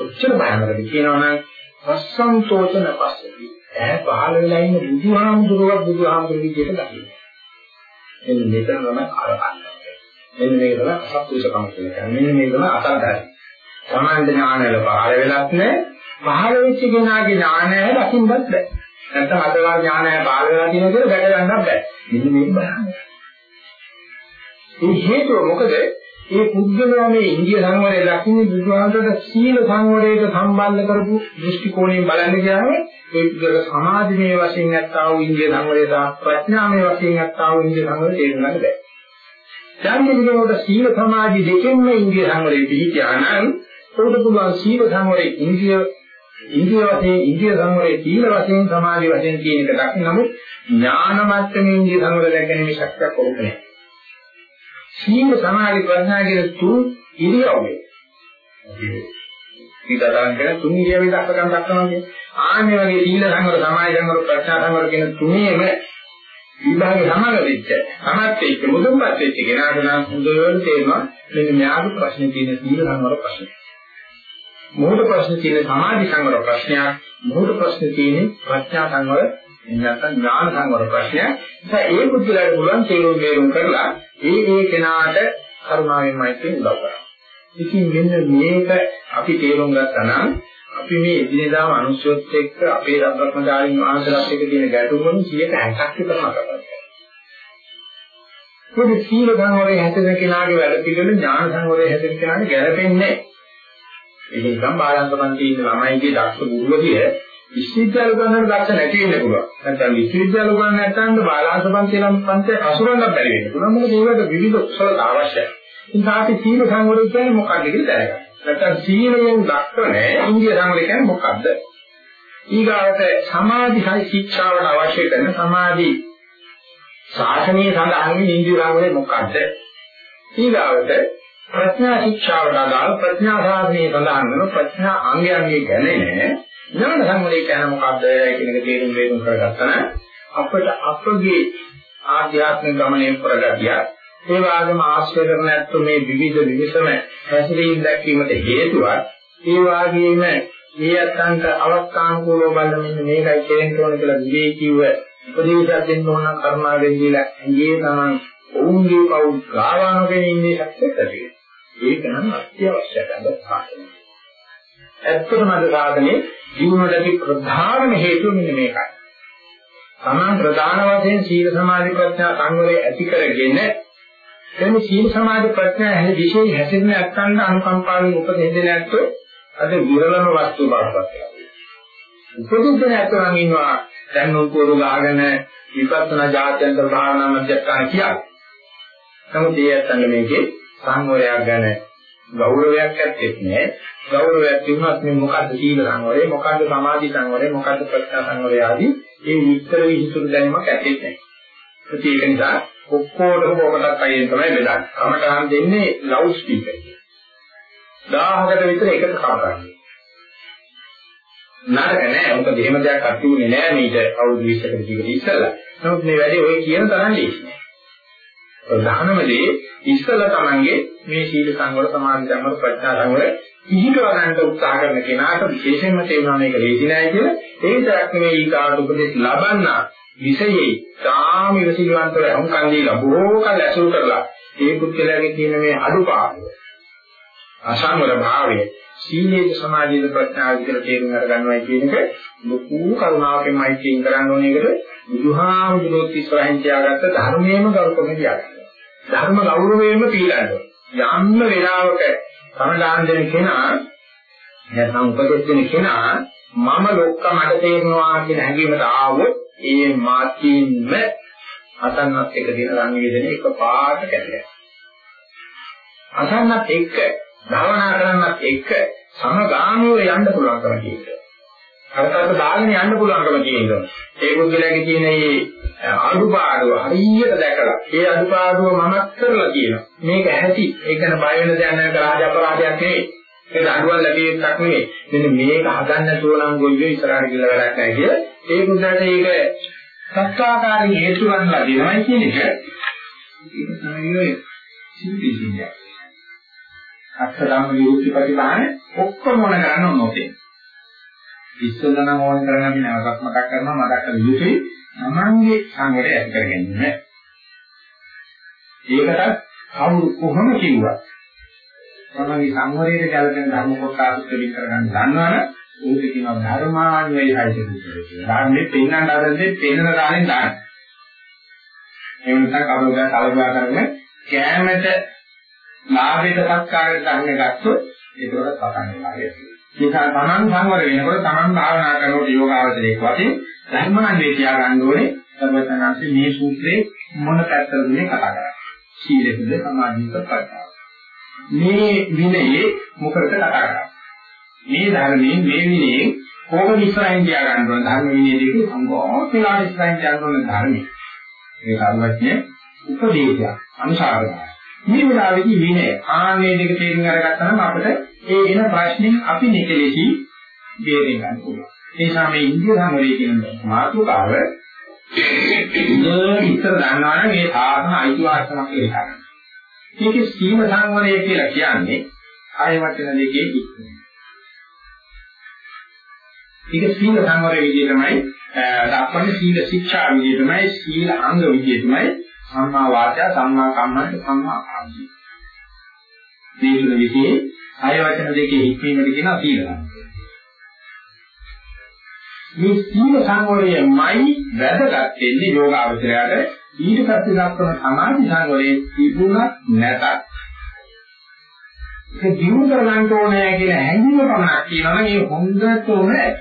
ඔච්චර භයානකද කියනවනම් පස්සන්තෝච නපස්සති. ඈ පහළ වෙලා ඉන්න බුදුහාමුදුරුවෝ බුදුහාමුදුරුවෝ විදියට දකින්න. එන්න මෙතන තමයි අරහත්. මෙන්න මේක තමයි අසත්පුරුෂකම කියලා කියන්නේ. මෙන්න මේක තමයි අසද්ධාරි. සමාන්ත ඥානවල පහළ වෙලත් නැහැ. පහළ වෙච්ච කෙනාගේ ඥානය දකින්නත් බෑ. නැත්නම් අදවා ඥානය පහළ වෙලා තියෙන දේ දැක ගන්නත් බෑ. මෙන්න මේක බලන්න. ඒ හේතුව මොකද? මේ පුද්ගලයා මේ ඉන්දිය සංවරය දකින්නේ බුදුහාමරට සීල සංවරයට සම්බන්ධ කරපු දෘෂ්ටි කෝණයෙන් බලන්න ගියාම ඒ පුද්ගල සමාධිමය වශයෙන් නැත්තා වූ ඉන්දිය සංවරය සහ ප්‍රඥාමය වශයෙන් නැත්තා වූ ඉන්දිය සංවරය තේරුම් ගන්න බෑ. දැන් මේකට සීල සමාධි දෙකෙන්ම ඉන්දිය සංවරය පිළිච්චා නම් උඩ පුළුවන් සීල සංවරය ඉන්දිය ඉන්දිය වශයෙන් ඉන්දිය සංවරය සීල වශයෙන් සමාධි වශයෙන් කියන එක දක්න නමුත් ඥාන මට්ටමේ ඉන්දිය සංවරය දැකගැනීමේ ශක්තියක් ඔබට නැහැ. සීල සමාධි ප්‍රඥා කියන තුන් ඉරියව්වේ. ඊටතරන් කියන තුන් ඉරියව්වේ දක්වගන්න දක්වනවා කියන්නේ ආන්නේ වගේ සීල සංවර සමාධි සංවර ප්‍රඥා සංවර කියන තුනේම විභාගේ සමග වෙච්ච සමත් වෙච්ච මුදුන්පත් වෙච්ච කෙනාට නම් හොඳට තේරෙනවා මෙන්න මෙයාගේ ප්‍රශ්නේ තියෙන සීල සංවර ප්‍රශ්නේ. මොහොත ප්‍රශ්නේ තියෙන සමාධි සංවර ප්‍රශ්නයක් මොහොත ප්‍රශ්නේ තියෙන ප්‍රඥා සංවර නැත්නම් ඥාන සංවර ප්‍රශ්නයක්. ඒ ඒ බුද්ධලාට පුළුවන් තේරුම් බේරුම් කරලා ඒ ඒ කෙනාට කරුණාවෙන් මෛත්‍රියෙන් උදව් කරනවා. ඉතින් මෙන්න මේක අපි තේරුම් ගත්තා නම් අපි මේ එදිනෙදා මිනිස්සුත් එක්ක අපේ ධර්මදාරින් වහන්සේලාත් එක්ක තියෙන ගැටුම් වලින් 160ක් විතර නතරයි. මොකද සීල සංවරය හැදෙන කෙනාගේ වැඩ පිළිවෙල ඥාන සංවරය හැදෙන කෙනාට ගැලපෙන්නේ නැහැ. ඒක නිකන් බාලංගමන්ති ඉන්න ළමයිගේ දක්ෂ ගුරුවරිය විශ්වවිද්‍යාල ගණනට දක්ෂ නැති වෙන්න පුළුවන්. නැත්නම් විශ්වවිද්‍යාල ගණන නැත්නම් බාලාංශපන්ති නම් පන්ති අසුරන්නත් බැරි වෙන්න පුළුවන්. මොකද ඒකට විවිධ කුසලතා අවශ්‍යයි. ඉතින් තාපි සීල සංවරය කියන්නේ මොකක්ද කියලා දැනගන්න. නැත්නම් සීලයෙන් දක්වන ඉන්දිය සංවරය කියන්නේ මොකක්ද? ඊගාවට සමාධි හයි ශික්ෂාවට අවශ්‍ය කරන සමාධි ශාසනීය සඳහන් වෙන ඉන්දිය සංවරය මොකක්ද? ඊගාවට ප්‍රඥා ශික්ෂාවට අදාළ ප්‍රඥා සාධනයේ සඳහන් වෙන ප්‍රඥා අංගයන්ගේ ගැනීම ඥාන සංවරය කියන්නේ මොකක්ද කියන එක තේරුම් ගන්න කරගත්තා නම් අපිට අපගේ ආධ්‍යාත්මික ගමනේ ප්‍රගතිය ඒ වගේම ආශ්‍රය කරන ඇත්ත මේ විවිධ විවිධම හැසිරීම් දැක්වීමට හේතුවක් ඒ වගේම ඒ අත්ංක අවස්ථානුකූලව බලන මෙන්න මේකයි කෙරෙන්න ඕන කියලා විවේකීව උපදේශයක් දෙන්න ඕන නම් කර්මාවෙන් දීලා ඇඟේ තමන් ඔවුන්ගේ පව් ගාවානගෙන ඉන්නේ ශක්තිය ඇති ඒක නම් අත්‍යවශ්‍යයි අද සාසනය. ඇත්තටම අද සාසනේ ජීවනට ඇති ප්‍රධානම හේතුව මෙන්න මේකයි. තමන් ප්‍රධාන වශයෙන් සීල සමාධි ප්‍රඥා සංවරය ඇති කරගෙන එන්නේ සීල සමාධි ප්‍රඥා හැම විශේෂ හැසිරෙන නැත්නම් අනුකම්පාවෙන් උපදෙන්නේ නැත්තෝ අද විරලම වස්තු බවටපත් වෙනවා. උපදින්න නැත්නම් ඉන්නවා දැන් උන්කෝරු ගහගෙන විපස්සනා ජාත්‍යන්තර භාවනා මධ්‍යස්ථාන කියන්නේ. නමුත් ඒ ඇත්තන්ගේ මේකේ සංවරයක් ගැන ගෞරවයක් ඇත්තෙත් නෑ. ගෞරවයක් තිබුණත් මේ මොකද්ද සීල සංවරය, මොකද්ද සමාධි සංවරය, මොකද්ද ප්‍රඥා සංවරය ආදී ඒ විස්තර විහිසුරු දැනීමක් ඇත්තෙත් නෑ. ඒක නිසා ඔක්කොටම කොකටත් අයියෙන් තමයි බෙදන්නේ. කමටහන් දෙන්නේ ලවුඩ් ස්පීකර් එක. 1000කට විතර එකට කමරන්නේ. නරක නෑ. මොකද එහෙම දෙයක් අත්ුනේ නෑ මේක අවුරුදු 20කට ජීවිත ඉස්සෙල්ලා. නමුත් මේ වැඩේ ඔය කියන තරම් ලේසි නෑ. ප්‍රධානම දේ ඉස්සෙල්ලා තමන්ගේ මේ සීල සංවර සමාධි සංවර ප්‍රඥා සංවර පිළිතුර ගන්න උත්සාහ කරන කෙනාට විශේෂයෙන්ම තේරුණා මේක ලේසි නෑ කියලා. ඒ විතරක් නෙවෙයි ඊකාට උපදෙස් ලබන්නා විෂයේ තාම ඉවසිලිවන්තව අහුම්කන් දීලා බොහෝ කල් ඇසුරු කරලා ඒ පුද්ගලයාගේ තියෙන මේ අඩුපාඩු අසංවර භාවය සීලයේ සමාධියේ ප්‍රඥාව විතර තේරුම් අරගන්නවයි කියන එක ලොකු කරුණාවකින් මෛත්‍රියෙන් කරන්න ඕන එකට බුදුහාමුදුරුවෝ ඉස්සරහින් තියාගත්ත ධර්මයේම ගෞරවම තියාගන්න. ධර්ම ගෞරවයෙන්ම පීලන්න. යම්ම වේලාවක සමදාන් දෙන කෙනා නැත්නම් උපදෙස් දෙන කෙනා මම ලොක්ක මට තේරෙනවා කියන හැඟීමට ආවොත් ඒ මාත්‍යින්ම අසන්නත් එක දින රන් වේදන එක පාට කැඩෙනවා. අසන්නත් එක්ක භාවනා කරන්නත් එක්ක සමගාමීව යන්න පුළුවන්කම තියෙනවා. අරකට දාගෙන යන්න පුළුවන්කම තියෙනවා. ඒ පුද්ගලයාගේ තියෙන මේ අඩුපාඩුව හරියට දැකලා ඒ අඩුපාඩුව මමත් කරලා කියනවා. මේක ඇති. ඒක ගැන බය වෙන දෙයක් නෑ රාජ අපරාධයක් නෙවෙයි. ඒක අඩුවල් ලැබෙන්නක් නෙවෙයි. මෙන්න මේක හදන්න නැතුව නම් ගොයියෝ ඉස්සරහට ගිහලා වැඩක් නැහැ කියලා. ඒ බුද්ධට ඒක සත්‍යාකාරී හේතු ගන්නලා දෙනවා කියන එක. ඒක තමයි සිද්ධිසිය. අත්තරම් විරුක්ති ප්‍රතිපාන ඔක්කොම මොන ගන්න ඕනේ. ඉස්සෙල්ලා නම් ඕන කරගෙන අපි නැවතත් මතක් කරනවා මතක් කළ යුතුයි. තමන්ගේ සංවරය ඇති කර ගැනීම. ඒකට කවුරු කොහොම කිව්වත් තමන්ගේ සංවරයේ ගැලපෙන ධර්ම කොටස පිළිගන්න කරගන්න දන්නවනේ ඒක කියනවා ධර්මාන්වයයි හිතේ කියලා. ධර්මයේ පෙන්වන්න ආදන්නේ පෙන්වන කාලෙන් දාන්න. ඒ නිසා කවුරුද කලබල කරන්නේ කෑමට ලාභයට සත්කාරයට ධර්ම ගත්තොත් ඒකට පතන් වෙනවා. ඒක තමන් සංවර වෙනකොට තමන් භාවනා කරනකොට යෝගාවචරයක් වශයෙන් ධර්මාන්වේ තියා ගන්න ඕනේ. සර්වඥාන්සේ මේ සූත්‍රේ මොන පැත්තටද මේ කතා කරන්නේ? සීලෙද සමාධියද ප්‍රඥාව. මේ විනයේ මොකටද කතා කරන්නේ? මේ ධර්මයේ මේ විනයේ කොහොමද ඉස්සරහින් තියා ගන්න ඕන ධර්ම විනයේදී සංගෝත් වෙලා ඉස්සරහින් තියා ගන්න ඕන ධර්මයේ. ඒ කර්මඥ උපදේශය අනුසාරණය. මේ වෙලාවේදී විනය ආන්නේ දෙක තේරුම් අරගත්තම අපිට ඒ එන ප්‍රශ්نين අපි නිකලෙහි බේරෙන්න පුළුවන්. ඒ නිසා මේ ඉන්දිය ධර්මයේ කියන මාතෘකාව ඉතර දන්නවා නම් ඒ සාධන අයිතිවාසිකමක් කියලා ගන්න. මේකේ සීම සංවරය කියලා කියන්නේ ආය වචන දෙකේ ඉක්මන. ඒක සීල සංවරය විදිහටමයි දක්වන්නේ සීල ශික්ෂා විදිහටමයි සීල අංග විදිහටමයි සම්මා වාචා සම්මා කම්මන්ත සම්මා ආජීව. මේ තුන විදිහේ ආය වචන දෙකේ ඉක්මීමද කියන සීල සංවරය. මේ සීල සංවරයමයි වැදගත් වෙන්නේ යෝගාවචරයට ඊට පස්සේ දක්වන සමාධි සංවරයේ තිබුණත් නැතත් ඒක ජීව කරගන්න ඕනේ කියන හැඟීම පමණක් කියනවනම් ඒ හොඳටම ඒක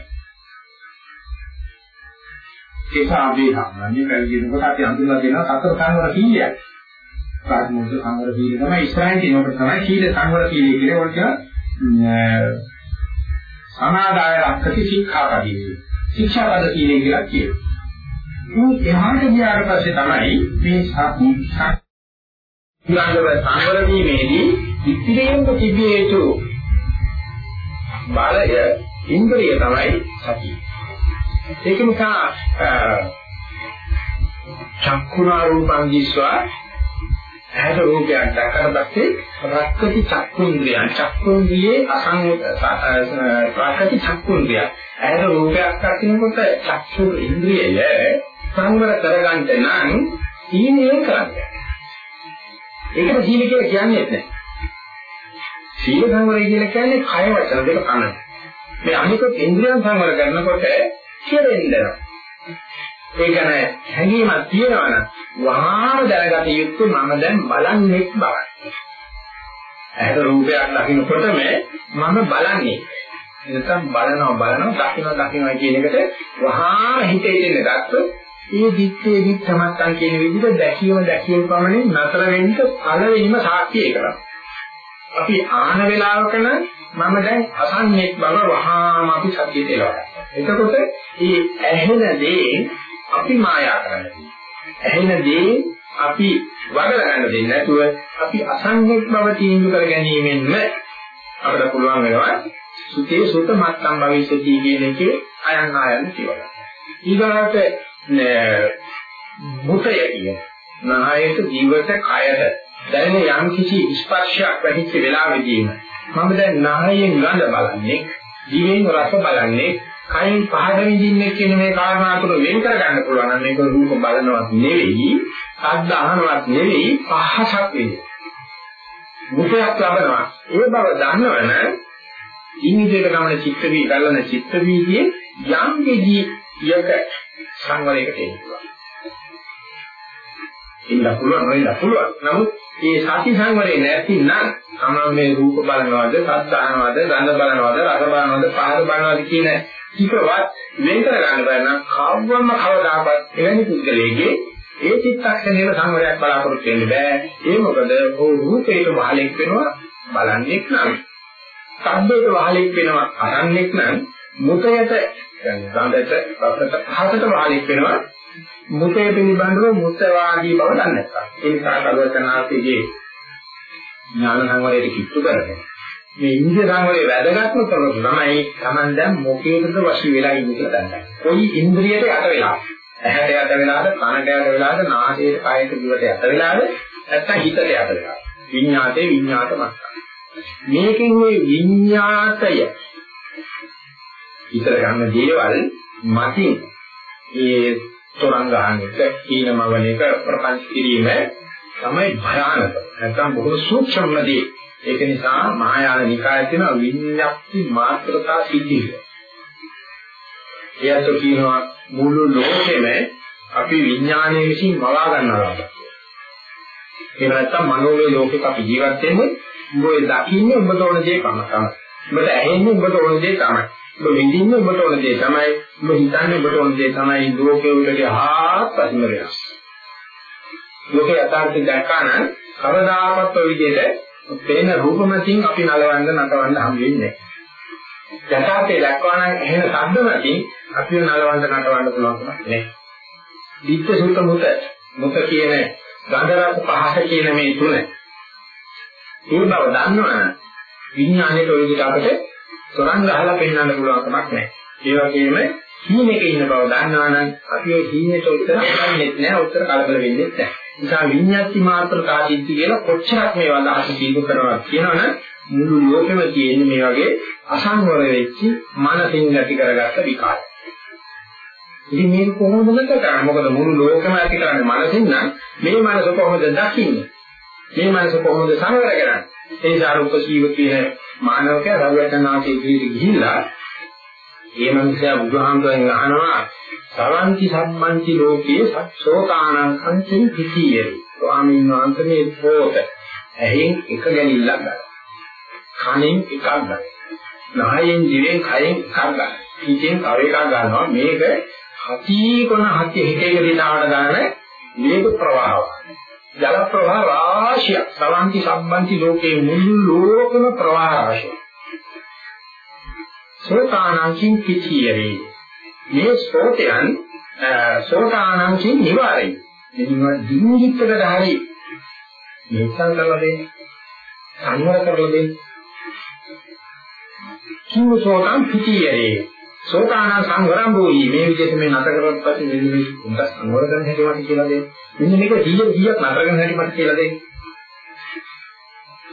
අපි සාමාන්‍ය පැවිදිනකොට අපි අඳුරලා දෙන සතර සංවර සීලයක්. ප්‍රාථමික සංවර සීලය තමයි ඉස්සරහින් තියෙනකොට තමයි සීල සංවර සීලය කියලා වලට සමාදාය රක්කති ශික්ෂාපදී. ශික්ෂාපද සීලය කියලා කියනවා. මේ එහාට ගියාට පස්සේ තමයි මේ සති ඊළඟට සංවර වීමේදී ඉතිරියෙන්ම තිබිය යුතු බලය ඉන්ද්‍රිය තමයි සතිය. ඒක නිසා චක්කුණා රූපං දිස්වා ඇහැට රූපයක් දැක්කට පස්සේ රක්කති චක්කුන්ද්‍රයන් චක්කුන්ද්‍රියේ අසංගත රක්කති චක්කුන්ද්‍රය ඇහැට රූපයක් දකිනකොට චක්කු ඉන්ද්‍රියය සංවර කරගන්න නම් සීලය කරන්න. ඒකට සීල කියලා කියන්නේ නැහැ. සීල සංවරය කියලා කියන්නේ කය වචන දෙක කන. මේ අනිකුත් ඉන්ද්‍රියන් සංවර කරනකොට කෙරෙන්නවා. ඒ කියන්නේ හැඟීමක් තියෙනවා නම් වහාම දැනගත යුත්තේ මම දැන් බලන්නේ බවයි. ඇහැට රූපයක් දකින්නකොටම මම බලන්නේ. එතන බලනවා බලනවා දකින්නවා දකින්නවා කියන එකට වහාම හිතේ දෙන්න ගත්තොත් ඒ දිත්තේ දිත්තමත්තන් කියන විදිහට දැකීම දැකීම පමණින් නතර වෙන්න පළවෙනිම සාක්ෂිය ඒකයි. අපි ආන වේලාවකන මම දැන් අසන්නේක් බව වහාම අපි සත්‍යයට එළවනවා. එතකොට මේ ඇහෙන දේ අපි මායා කරන්නේ. ඇහෙන දේ අපි වඩලා ගන්න දෙන්නේ නැතුව අපි අසන්නේක් බව තීන්දුව කර ගැනීමෙන්ම අපිට පුළුවන් වෙනවා සුතේ සුත මත්තම් භවිෂති කියන එකේ අයන් ආයන් කියලා. ඊගාට මුතය කියන නායක ජීවිත කයද දැනෙන යම් කිසි ස්පර්ශයක් වැඩිච්ච වෙලාවෙදීම මම දැන් නායයෙන් ගඳ බලන්නේ දිවෙන් රස බලන්නේ කයින් පහද විඳින්නේ කියන මේ කාරණා තුන වෙන් කර ගන්න පුළුවන් නම් මේක රූප බලනවත් නෙවෙයි ශබ්ද අහනවත් නෙවෙයි පහසක් වෙන්නේ මුතයක් ලබනවා ඒ බව දන්නවනම් ඉනිදේට ගමන චිත්ත වී ගලන චිත්ත වීදියේ යම් විදිහක සංවරයකට එන්න පුළුවන්. ඉන්න පුළුවන් වෙන්න පුළුවන්. නමුත් මේ සති සංවරේ නැතිනම් තමයි මේ රූප බලනවාද, ශබ්ද අහනවාද, ගන්ධ බලනවාද, රස බලනවාද, පහස බලනවාද කියන ටිකවත් වෙන් කර ගන්න බැහැ නම් කවවම කවදාකවත් එවැනි පුද්ගලයෙක්ගේ ඒ චිත්තක්ෂණයේ සංවරයක් බලාපොරොත්තු වෙන්න බෑ. ඒ මොකද ਉਹ රූපේට වහලෙක් වෙනවා බලන්නේක් නම්. ශබ්දයට වහලෙක් වෙනවා අහන්නේක් නම් මුතයට ගඳට රසට පහසට වාලික් වෙනවා මුතේ පිළිබඳව මුතවාදී බව දන්නේ නැත්නම් ඒ නිසා කලවචනාතිගේ ඥාන සංවරයේ කිට්ටු කරගෙන මේ ඉන්දිය සංවරයේ වැදගත්ම කරන තමයි Taman දැන් මොකේද වශී වෙලා ඉන්නේ කියලා දන්නේ. කොයි ඉන්ද්‍රියට යට වෙලා. ඇහැට යට වෙලාද, කනට යට වෙලාද, නාසයට, කයට, දිවට යට වෙලාද, නැත්නම් හිතට යට වෙලාද. විඤ්ඤාතේ විඤ්ඤාත මත. මේකෙන් මේ විඤ්ඤාතය ඉතර ගන්න දේවල් මතින් ඒ තොරන් ගන්න එක, ඊනමවන එක ප්‍රපංච කිරීම තමයි භයානක. නැත්නම් බොහෝ සූක්ෂම දේ. ඒක නිසා මහායාන නිකායේ තියෙන විඤ්ඤාති මාත්‍රතා සිද්ධිය. එයත් කියනවා මුළු ලෝකෙම අපි විඥානයේ විසින් මවා ගන්නවා. ඒ නැත්තම් මනෝමය ලෝකෙක අපි ජීවත් වෙන්නේ උඹ ඒ දකින්නේ උඹට ඕන දේ තමයි. උඹට ඇහෙන්නේ උඹට ඕන දේ තමයි. උඹ විඳින්නේ උඹට ඕන දේ තමයි. උඹ හිතන්නේ උඹට ඕන දේ තමයි. ලෝකෙ උඩට හාත්පසින්ම වෙනස්. ලෝකේ යථාර්ථය දැක්කා නම් කවදාකවත් ඔය විදිහට පේන රූපමකින් අපි නලවන්න නටවන්න හම් වෙන්නේ නැහැ. යථාර්ථය දැක්කා නම් එහෙම සද්දමකින් අපිව නලවන්න නටවන්න පුළුවන් කමක් නැහැ. විත්ත සුත මුත මුත කියන ගන්ධ රස පහස කියන මේ තුන ඒ බව දන්නවනම් විඥාණයට ඔය විදිහට අපිට තොරන් ගහලා පෙන්වන්න පුළුවන් කමක් නැහැ. ඒ වගේම හීනෙක ඉන්න බව දන්නවනම් අපි ඒ හීනෙට උත්තර හොයන්නේ නැහැ, උත්තර කලබල වෙන්නේ නැහැ. නිසා විඤ්ඤාති මාත්‍ර කාචිත්ති කියලා කොච්චරක් මේ වදාහස දීපු කරනවා කියනවනම් මුළු ලෝකෙම තියෙන මේ වගේ අසංවර වෙච්ච මනසින් ඇති කරගත්ත විකාරය. ඉතින් මේක කොහොමද කරන්නේ? මොකද මුළු ලෝකෙම ඇති කරන්නේ මනසින් නම් මේ මනස කොහොමද දකින්නේ? මේ මනස කොහොමද සංවර කරන්නේ? ඒ සාරුප්ප ජීව කියන මානවකයා රවචනාසේ ජීවිත ගිහිල්ලා ඒ මනුස්සයා බුදුහාමුදුරන් අහනවා සවන්ති සම්මන්ති ලෝකයේ සෝතානං සංසින් පිටියේ ස්වාමීන් වහන්සේ මේ පොත ඇහෙන් එක ගැලිල්ලක් ගන්න. කනෙන් එකක් ගන්න. නායෙන් දිවෙන් කයෙන් එකක් ගන්න. හිතෙන් තව එකක් ගන්නවා මේක හති කොන හති එක එක දිනාවට ගන්න මේක ප්‍රවාහය. ජල ප්‍රවාහ රාශිය සවන්ති සම්බන්ති ලෝකයේ මුළු ලෝකම ප්‍රවාහ රාශිය. සෝතානංකින් පිටියේ මේ ස්තෝතයන් සෝතානංකින් නිවාරයි. එනිවා දින්දිත්තකට හරි මේසල් කරලා දෙන්න. සංවර කරලා දෙන්න. කිව් සෝතං පිටියේ සෝතාන සංවරම් වූයි මේ විදිහට මේ නැත කරවත් පස්සේ මෙන්න මේ උන්ට සංවර කරන්න හැටි මට කියලා දෙන්න. මෙන්න මේක 100 100ක් නතර කරන්න හැටි මට කියලා දෙන්න.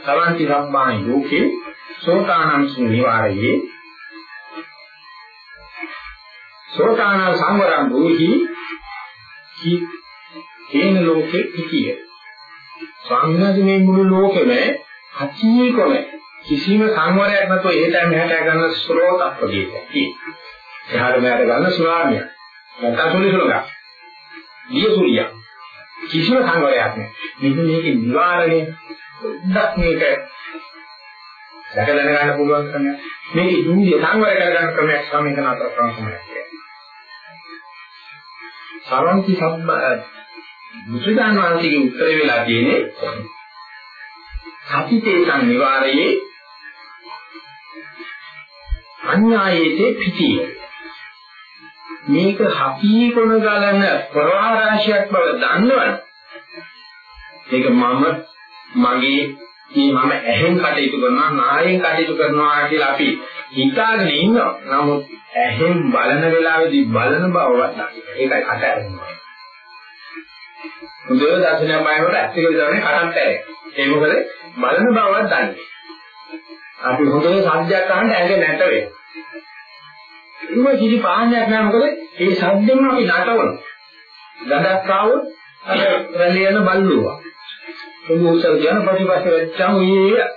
සමන්ති සම්මාන යෝකේ සෝතානං නිවාරයේ සෝතාන සංවරම් වූයි කි හේන ලෝකේ පිටිය. ස්වාමීනාගේ මේ මුළු ලෝකෙම අචී කොම කිසිම සංවරයක් නැතුව එහෙට මෙහෙට ගන්න ස්රෝත ප්‍රදේශයක්. එහාට මෙහාට ගන්න සුනාමිය. නැත්නම් සුළි සුලක. දිය සුලිය. කිසිම සංවරයක් නැහැ. මෙන්න මේකේ නිවාරණය උද්දක් මේක දැක දැන ගන්න පුළුවන් ක්‍රමයක්. මේක ඉන්දිය සංවර කර ගන්න ක්‍රමයක් තමයි මේක නතර කරන ක්‍රමයක්. සරන්ති සම්ම මුසුදාන වහන්සේගේ උත්තර වෙලා තියෙන්නේ සතිතේසං නිවාරයේ අඤ්ඤායේතේ පිටිය මේක හපී කොන ගලන ප්‍රවාහ රාශියක් බව දන්නවනේ මේක මම මගේ මේ මම ඇහෙන් කටයුතු කරනවා නායෙන් කටයුතු කරනවා කියලා අපි හිතාගෙන ඉන්නවා. නමුත් ඇහෙන් බලන වෙලාවේදී බලන බවවත් නැහැ. ඒකයි කට ඇරෙනවා හොඳ දර්ශනයක් බලනකොට ඇත්තට විතරනේ කටත් ඇරෙන්නේ ඒ මොකද බලන බවවත් දන්නේ අපි හොඳ සද්දයක් අහන්න ඇඟ නැට වෙනවා ඒක කිසි පාණයක් නෑ මොකද ඒ ශබ්දෙම අපි නටවන. ගඳක් ආවොත් අර රැළි යන බල්ලුවා. පොදුසල් යන ප්‍රතිපස්ස වෙච්චම ඊයේ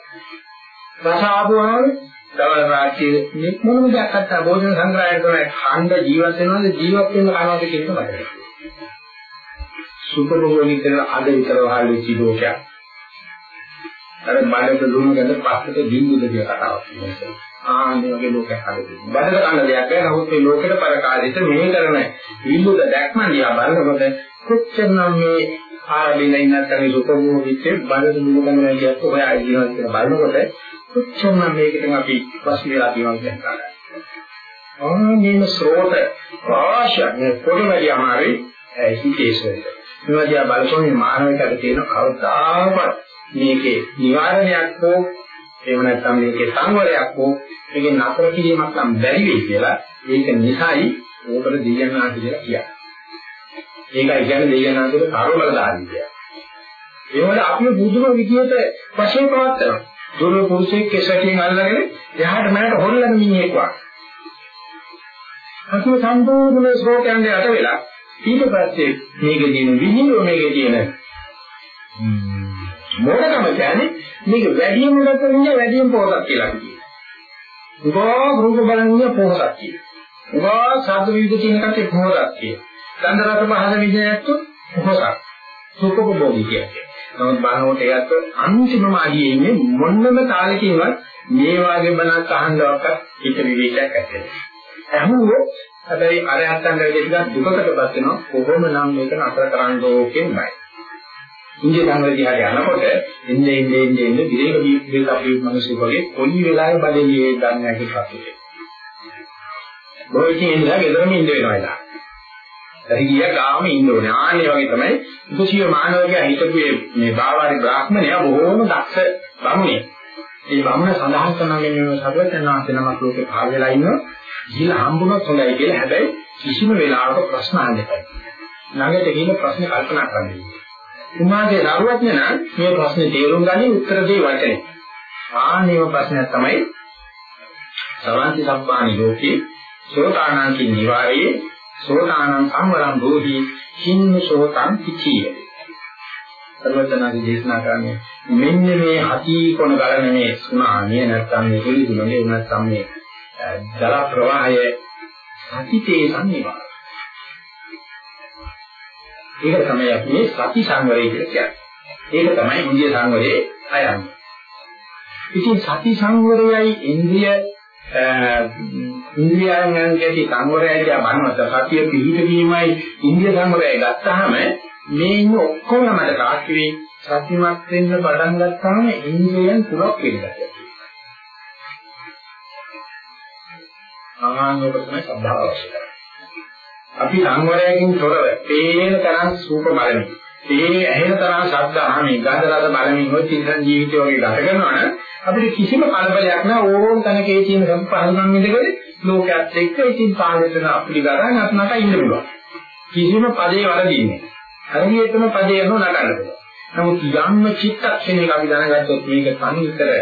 රස ආපුවාම දවල් රාත්‍රියේ මේ මොනම දෙයක් අත්තා භෝජන සංග්‍රහය කරන ඛණ්ඩ ජීවත් වෙනවද ජීවත් වෙන කනවාද කියන එක මතකයි. සුපරෝගණික අද විතර වහල් වෙච්ච ලෝකයක්. අර බඩට දුණු ගඳ පස්සට බින්දුද කියලා කතාවක් තියෙනවා. ආන්නේ වගේ ලෝකයක් හදලා බඩට කන්න දෙයක් නැහැ. නමුත් මේ ලෝකෙට පරකාරිත මේ කරන විමුද දැක්ම දිහා බලනකොට කොච්චරනම් මේ ආරම්භින ඉන්නත් මේ සුඛභෝගීත්වයේ බඩට දුණු ගඳ නැතිවත් ඔයා ඉගෙනනවා කියලා බලනකොට කොච්චරනම් මේකට අපි ප්‍රශ්න වෙලා තියෙනවා කියනවා. ආන්නේ ස්රෝත ආශා මේ පොඩි අමාරුයි හිතේසෙට. මේවා දිහා බලපුවම මානවිකයට තියෙන කවදාවත් මේකේ නිවාරණයක් හෝ එහෙම නැත්නම් මේකේ සංවරයක් හෝ මේකේ නතර කිරීමක් නම් බැරි වෙයි කියලා ඒක නිසයි ඕකට දෙයන්නාට කියලා කියන්නේ. ඒකයි කියන්නේ දෙයන්නාට කර්මවල දාන්නේ කියලා. ඒ වල අපි බුදුම විදියට වශයෙන් පවත්නවා. දුර්ව පුරුෂයෙක් කෙසකින් අල්ලගෙන එහාට මෑට හොල්ලන මිනිහෙක් වගේ. අසු සම්පූර්ණ ශ්‍රෝතයන්ගේ යට වෙලා ඊට පස්සේ මේකේ තියෙන විහිළුව මේකේ තියෙන මොකටම කියන්නේ මේක වැඩිම ගත විදිහ වැඩිම පොහසත් කියලා කියනවා. උගා රූප බලන්නේ පොහසත් කියනවා. උගා ශබ්ද විවිධ කියන කටේ පොහසත් කියනවා. ගන්ධ රස පහස විදිහට පොහසත්. සුඛෝපභෝගී කියන්නේ. නමුත් බලනකොට ඒත් අන්තිමම අඩියේ ඉන්නේ මොන්නම තාලකින්වත් මේ වාගේ බණක් අහන්නවත් හිත විවේකයක් ඇත්තේ. ඇහුවොත් හැබැයි අර යත්තන් දෙවිදක් දුකකටපත් වෙනවා කොහොම නම් මේක නතර කරන්න ඕකෙන් බයි. ඉන්දිය සංගතියට යනකොට එන්නේ එන්නේ එන්නේ එන්නේ විරේක විරේක අපි මිනිස්සු වගේ කොයි වෙලාවෙ බඩේ දන්නේ නැහැ කියලා. බොයිකින් ඉඳලා ගෙදරම ඉඳ වෙනවා ඉතින්. එහි ගිය ගාම ඉන්න ඕනේ. ආන්නේ වගේ තමයි උපසීව මානවකයා හිතපු මේ බාවාරි බ්‍රාහ්මණයා බොහෝම දක්ෂ බමුණෙක්. ඒ බමුණ සඳහන් කරනගෙන මේ සර්වඥාන්සේ නමක් ලෝකේ පහළ වෙලා ඉන්නවා. ගිහලා හම්බුනොත් හොඳයි කියලා. හැබැයි කිසිම වෙලාවක ප්‍රශ්න අහන්න එපා. ළඟට ගිහින් ප්‍රශ්න කල්පනා කරන්න. උමාගේ දරුවඥ නම් මේ ප්‍රශ්නේ තේරුම් ගන්නේ උත්තර දෙයි වචනේ. ආන්නේම ප්‍රශ්නයක් තමයි සවන්ති සම්පාණි ලෝකේ සෝතානාන්ති නිවාරයේ සෝතානං සම්වරං බෝධි කින්න සෝතං පිචිය. සර්වඥාගේ දේශනා කරන්නේ මෙන්න මේ හති කොන ගලන මේ සුණාමිය නැත්නම් මේ පිළිතුරුනේ නැත්නම් මේ ජල ප්‍රවාහය සතිතේ සංනිවාර. ඒක තමයි අපි මේ සති සංවරය කියලා කියන්නේ. ඒක තමයි ඉන්දිය සංවරයේ අයන්නේ. ඉතින් සති සංවරයයි ඉන්දිය ඉන්ද්‍රියයන්ගේ සංවරයයි බණවත සතිය පිහිට වීමයි ඉන්ද්‍රිය සංවරයයි ගත්තාම මේ ඉන්න ඔක්කොම මට සාක්ෂි වෙයි සතිමත් වෙන්න පටන් ගත්තාම ඉන්ද්‍රියයන් තුනක් වෙනවා. ආනෝක තමයි සද්ධාව අවශ්‍ය කරන්නේ. අපි සංවරයෙන් තොරව තේන තරම් සූප බලමි. ඒ ඇහෙන තරම් ශබ්ද අහමින් ගන්ධ රස බලමින් ඔය චින්තන ජීවිතය වගේ ගත කරනවා නම් අපිට කිසිම කලබලයක් නැහැ ඕන තැනක ඒ තියෙන සම්පහසුකම් විදකද ලෝකයක් එක්ක ඉතින් පාවෙතන අපිට ගරන් අත්නට ඉන්න පුළුවන්. කිසිම පදේ වරදින්නේ. හරියටම පදේ යනවා නටන්න පුළුවන්. නමුත් යම්ම චිත්තක්ෂණයක අපි දැනගත්තොත් මේක තනිකර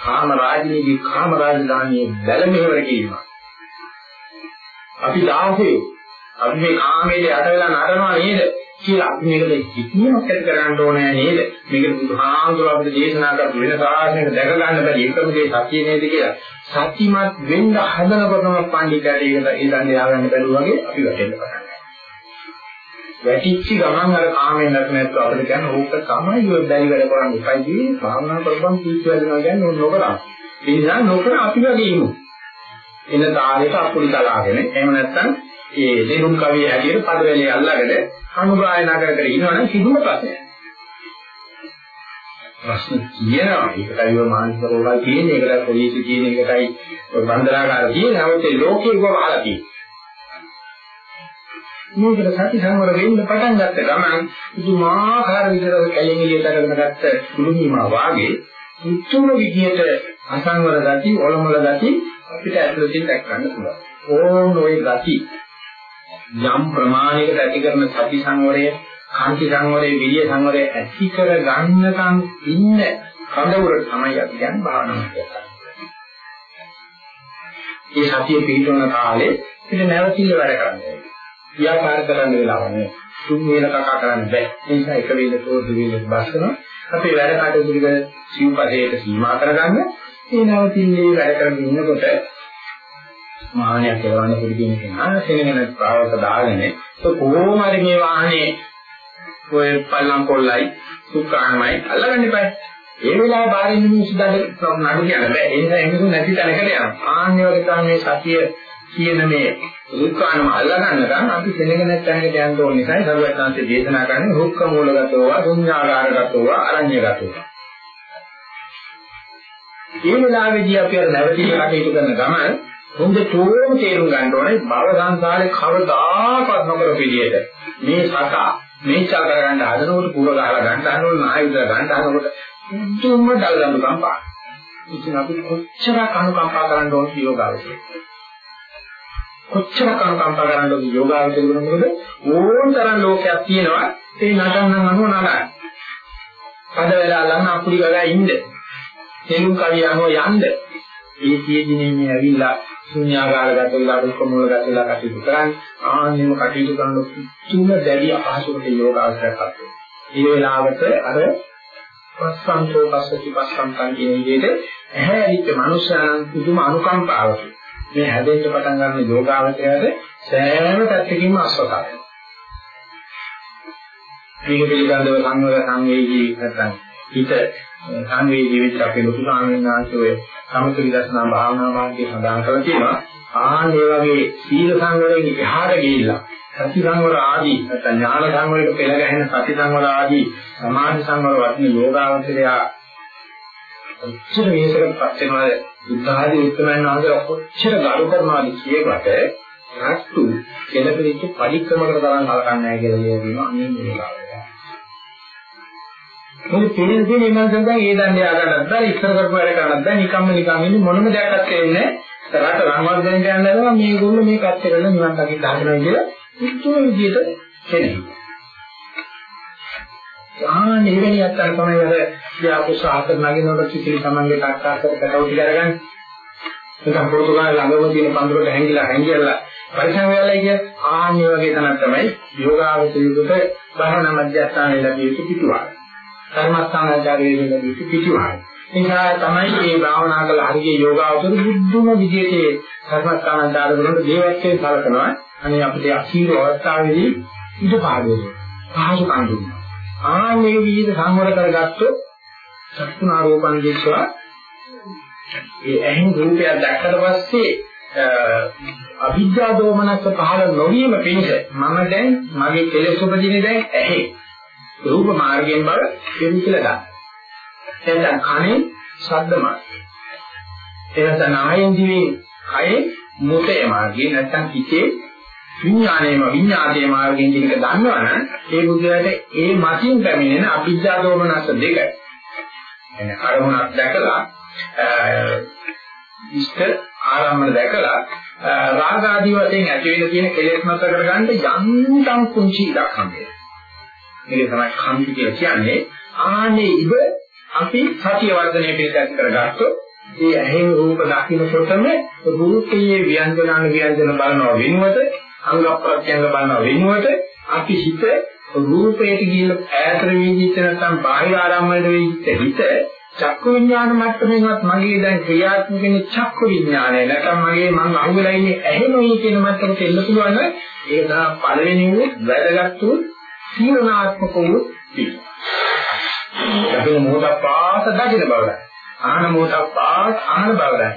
කාම රාජනීති කාම රාජධානියේ බැල මෙහෙවර කිරීම. අපි දාසේ අපි මේ කාමයේ යට වෙලා නටනවා නේද? කියලා අපි මේකට කිසිමක් ඇති කරන්න ඕනේ නේද? මේක බුදුහාමුදුර අපිට දේශනා කරපු වෙන සාහනයක දැක ගන්න බැරි එකම දේ සත්‍ය නේද කියලා. සත්‍යමත් වෙන්න හදනකොටම පඬිතුකට ඒකට ඒ දන්නේ ආගන්න බැලුවා වගේ අපි වැටෙන්න පටන් ගන්නවා. වැටිච්ච ගමන් අර කාමෙන් නැත් නැත්නම් අපිට කියන්නේ ඕක තමයි ඔය බැරි වැඩ කරන්න එපයි කියන්නේ භාවනා කරපම් කීච්ච වෙනවා කියන්නේ ඕන නොකරා. ඒ නිසා නොකර අපි වගේ ඉමු. එන තාලෙට අපුලි කලාගෙන එහෙම නැත්නම් ඒ දෙනුම් කවිය හැටියට පදවැලේ අල්ලගෙන අනුගායනා කර කර ඉන්නවනම් කිසිම ප්‍රශ්නයක් ප්‍රශ්න කියනවා ඒකටයි ඔය මානසික රෝගල් තියෙන්නේ. ඒකට පොලිසිය කියන එකටයි ඔය බන්දනාගාර තියෙන්නේ. නමුත් ඒ ලෝකේ ගොම අහලා තියෙන්නේ මේකට සති සංවර වෙන්න පටන් ගත්ත ගමන් පුදුමාකාර විදිහට කැලෙන් එළියට කරගෙන ගත්ත කුළුමීමා වාගේ උතුම් විදිහට අසංවර ගති ඔලොමල ගති අපිට ඇතුළතින් දැක් ගන්න පුළුවන්. ඕන ওই ගති යම් ප්‍රමාණයකට ඇති කරන සති සංවරය, කාන්ති සංවරය, විරිය සංවරය ඇති කර ගන්නකම් ඉන්න කඳවුර තමයි අපි කියන්නේ භාවනාව කියලා. මේ සතිය පිටවන කාලේ ඉතින් නැවතිල වැඩ කරන්නේ. ව්‍යාපාර කරන්න වෙලාවක් නෑ. තුන් වේල කකා කරන්න බෑ. ඒ නිසා එක වේලකෝ දෙවේලක බස්සන අපේ වැඩ කටයුතු ටික සිව්පදයට සීමා කරගන්න. ඒ නැවතිල්ලේ වැඩ කරගෙන ඉන්නකොට වාහනයක් යවන්න පුරුදු වෙන කෙනා සෙනගෙන පාවක දාගෙන ඒ කොහොම හරි මේ වාහනේ ඔය පල්ලම් කොල්ලයි සුඛානමයි අල්ලගන්න එපා. ඒ වෙලාවේ බාරින් මිනිස්සු දඩ නඩු කියන බෑ. ඒ නිසා එමුසු නැති තැනකට යනවා. ආන්නේ වගේ තමයි මේ සතිය කියන මේ සුඛානම අල්ලගන්න ගන්න අපි සෙනගෙන තැනකට යන්න ඕන නිසා සරුවත්නාන්සේ දේශනා කරන්නේ හුක්ක මූලගතව, ශුන්‍යාකාරගතව, අරඤ්‍යගතව. මේ වෙලාවේදී අපි අර නැවතී කටයුතු කරන ගමන් හොඳටම තේරුම් ගන්න ඕනේ භව සංසාරේ කවදාකවත් නොකර පිළියෙද මේ සතා මේචා කරගන්න හදනකොට පුර ගහලා ගන්න හදනකොට නායුධ ගන්න හදනකොට දුම්ම දල්ලම් සම්පා ඉතින් අපි කොච්චරක් අනුකම්පා කරන්න ඕනද යෝගාවචරය. කොච්චරක් අනුකම්පා කරන්න ඕනද යෝගාවචරය මොකද ඕන තරම් ලෝකයක් තියෙනවා ඒ නටන්න අනුව නටන්න. පද වෙලා ළඟ අපුඩි ගගා ඉන්න. තෙලුම් කවිය අනුව යන්න. ඒ සියදිනේ මේ ඇවිල්ලා ශුන්‍යාකාරගත වෙලා දුක්ඛ මූලගත වෙලා කටයුතු කරන්නේ ආන්නෙම කටයුතු කරන තුන දැඩි අපහසුකට යෝගාවචරයක් අත්දැකීම. ඒ වෙලාවට අර පස්සන්තෝ පස්සති පස්සන්තන් කියන විදිහට ඇහැරිච්ච මනුෂ්‍යයන් පුදුම අනුකම්පාවකින් මේ හැදෙන්න පටන් ගන්න යෝගාවචරයට සෑම පැත්තකින්ම අස්වකාරයි. මේක පිළිබඳව සංවර සංවේදී නැත්නම් හිත සංවේදී වෙච්ච අපේ ලොකු ස්වාමීන් වහන්සේ ඔය සමථ විදර්ශනා භාවනා මාර්ගයේ සඳහන් කරලා තියෙනවා. ආන් ඒ වගේ සීල සංවරයෙන් එහාට ගිහිල්ලා සති සංවර ආදී නැත්නම් ඥාන සංවරයක පෙළ ගැහෙන සති සංවර ආදී සමාධි සංවර වටින යෝගාවචරය ඔච්චර මේසකටපත් වෙනවා බුද්ධ ආදී උත්තරයන් ආදී ඔච්චර ගරු කරනවාද කියවට රත්තු කෙලපෙච්ච පරික්‍රමකට තරම් කලකන්නේ නැහැ කියලා කියනවා අනේ මේකාවය. මොකද තේරෙන දේ මේ මනසෙන් දැන් ඒ දන්නේ ආගන්නත් බෑ ඉස්සර කරපු වැඩ කරන්නත් බෑ නිකම්ම නිකම් ඉන්නේ මොනම දෙයක්වත් වෙන්නේ නැහැ. රට රංගවත් දෙන්න යනවා මේගොල්ලෝ මේක අත්‍ය කරලා නිවන් දකින්න හදනවා කියලා උතුම් විදියට කෙනෙක්. ආන එවැනි අත්තර තමයි අර ව්‍යාපුස ආතර නගිනකොට කිසිලි තමන්ගේ තාක්කාසර කටවුටි කරගන්න. නිකන් පොතුගාන ළඟම තියෙන පඳුරට හැංගිලා හැංගිලා පරිසම් වෙලා කිය ආන් මේ වගේ තැනක් තමයි යෝගාවචරයකට භාවනා මධ්‍යස්ථානයේ ලැබිය යුතු පිටුවාය. කර්මස්ථානාචාරයේ ලැබිය යුතු පිටුවාය. නිසා තමයි මේ භාවනා කළ හරිය යෝගාවචර බුද්ධම විදියට කර්මස්ථානාචාර වලට දේවත්වයේ සලකනවා. අනේ අපිට අසීරු අවස්ථාවේදී ඉඳ පාඩුවේ පහසු කඳුන. ආන්නේ විදිහට සංවර කරගත්තොත් චක්කුණ ආරෝපණ දෙක්වා ඒ ඇහෙන් රූපයක් දැක්කට පස්සේ අවිද්‍යා දෝමනස්ස පහළ නොවීම පිණිස මම දැන් මගේ කෙලෙස් උපදිනේ දැන් ඇහි රූප මාර්ගයෙන් බව පිළිකලා ගන්න. එතන කනේ ශබ්ද මාර්ගය. එතන නායෙන් දිවේ කයේ මුතේ මාර්ගය නැත්නම් හිතේ විඥානයේම විඥානයේ මාර්ගයෙන් කියන එක දන්නවනම් ඒ බුද්ධයාට ඒ මතින් පැමිණෙන අභිජ්ජා දෝමනස දෙක එනේ අරමුණක් දැකලා ඉෂ්ට ආරම්භන දැකලා රාග ආදී වශයෙන් ඇති වෙන තියෙන කෙලෙස් මත කරගන්න යන්තම් කුංචි ඉඩක් හම්බෙනවා. මේක තමයි කම්පි කියලා කියන්නේ. ආනේ ඉබ අපි සතිය වර්ධනය පිළිබඳ කරගත්තොත් ඒ ඇහෙන් රූප දකින්නකොටම රූපයේ ව්‍යංජනාන ව්‍යංජන බලනවා වෙනුවට අංග ප්‍රත්‍යංග බලනවා වෙනුවට අපි හිත රූපයට ගිහින් ඈතට වීදිච්ච නැත්නම් බාහිර ආරම්භණයට වීදිච්ච හිත චක්කු විඥාන මට්ටමේවත් මගේ දැන් ක්‍රියාත්මක වෙන චක්කු විඥානය නැත්නම් මගේ මං අහුවෙලා ඉන්නේ ඇහෙනොයි කියන මට්ටමට එන්න පුළුවන් නම් ඒක තමයි පළවෙනි වූ වැදගත් වූ සීලනාත්මක වූ පිළ. ඒක මොහොතක් පාස දකින්න බවයි. ආන මොහොතක් පාස ආන බවයි.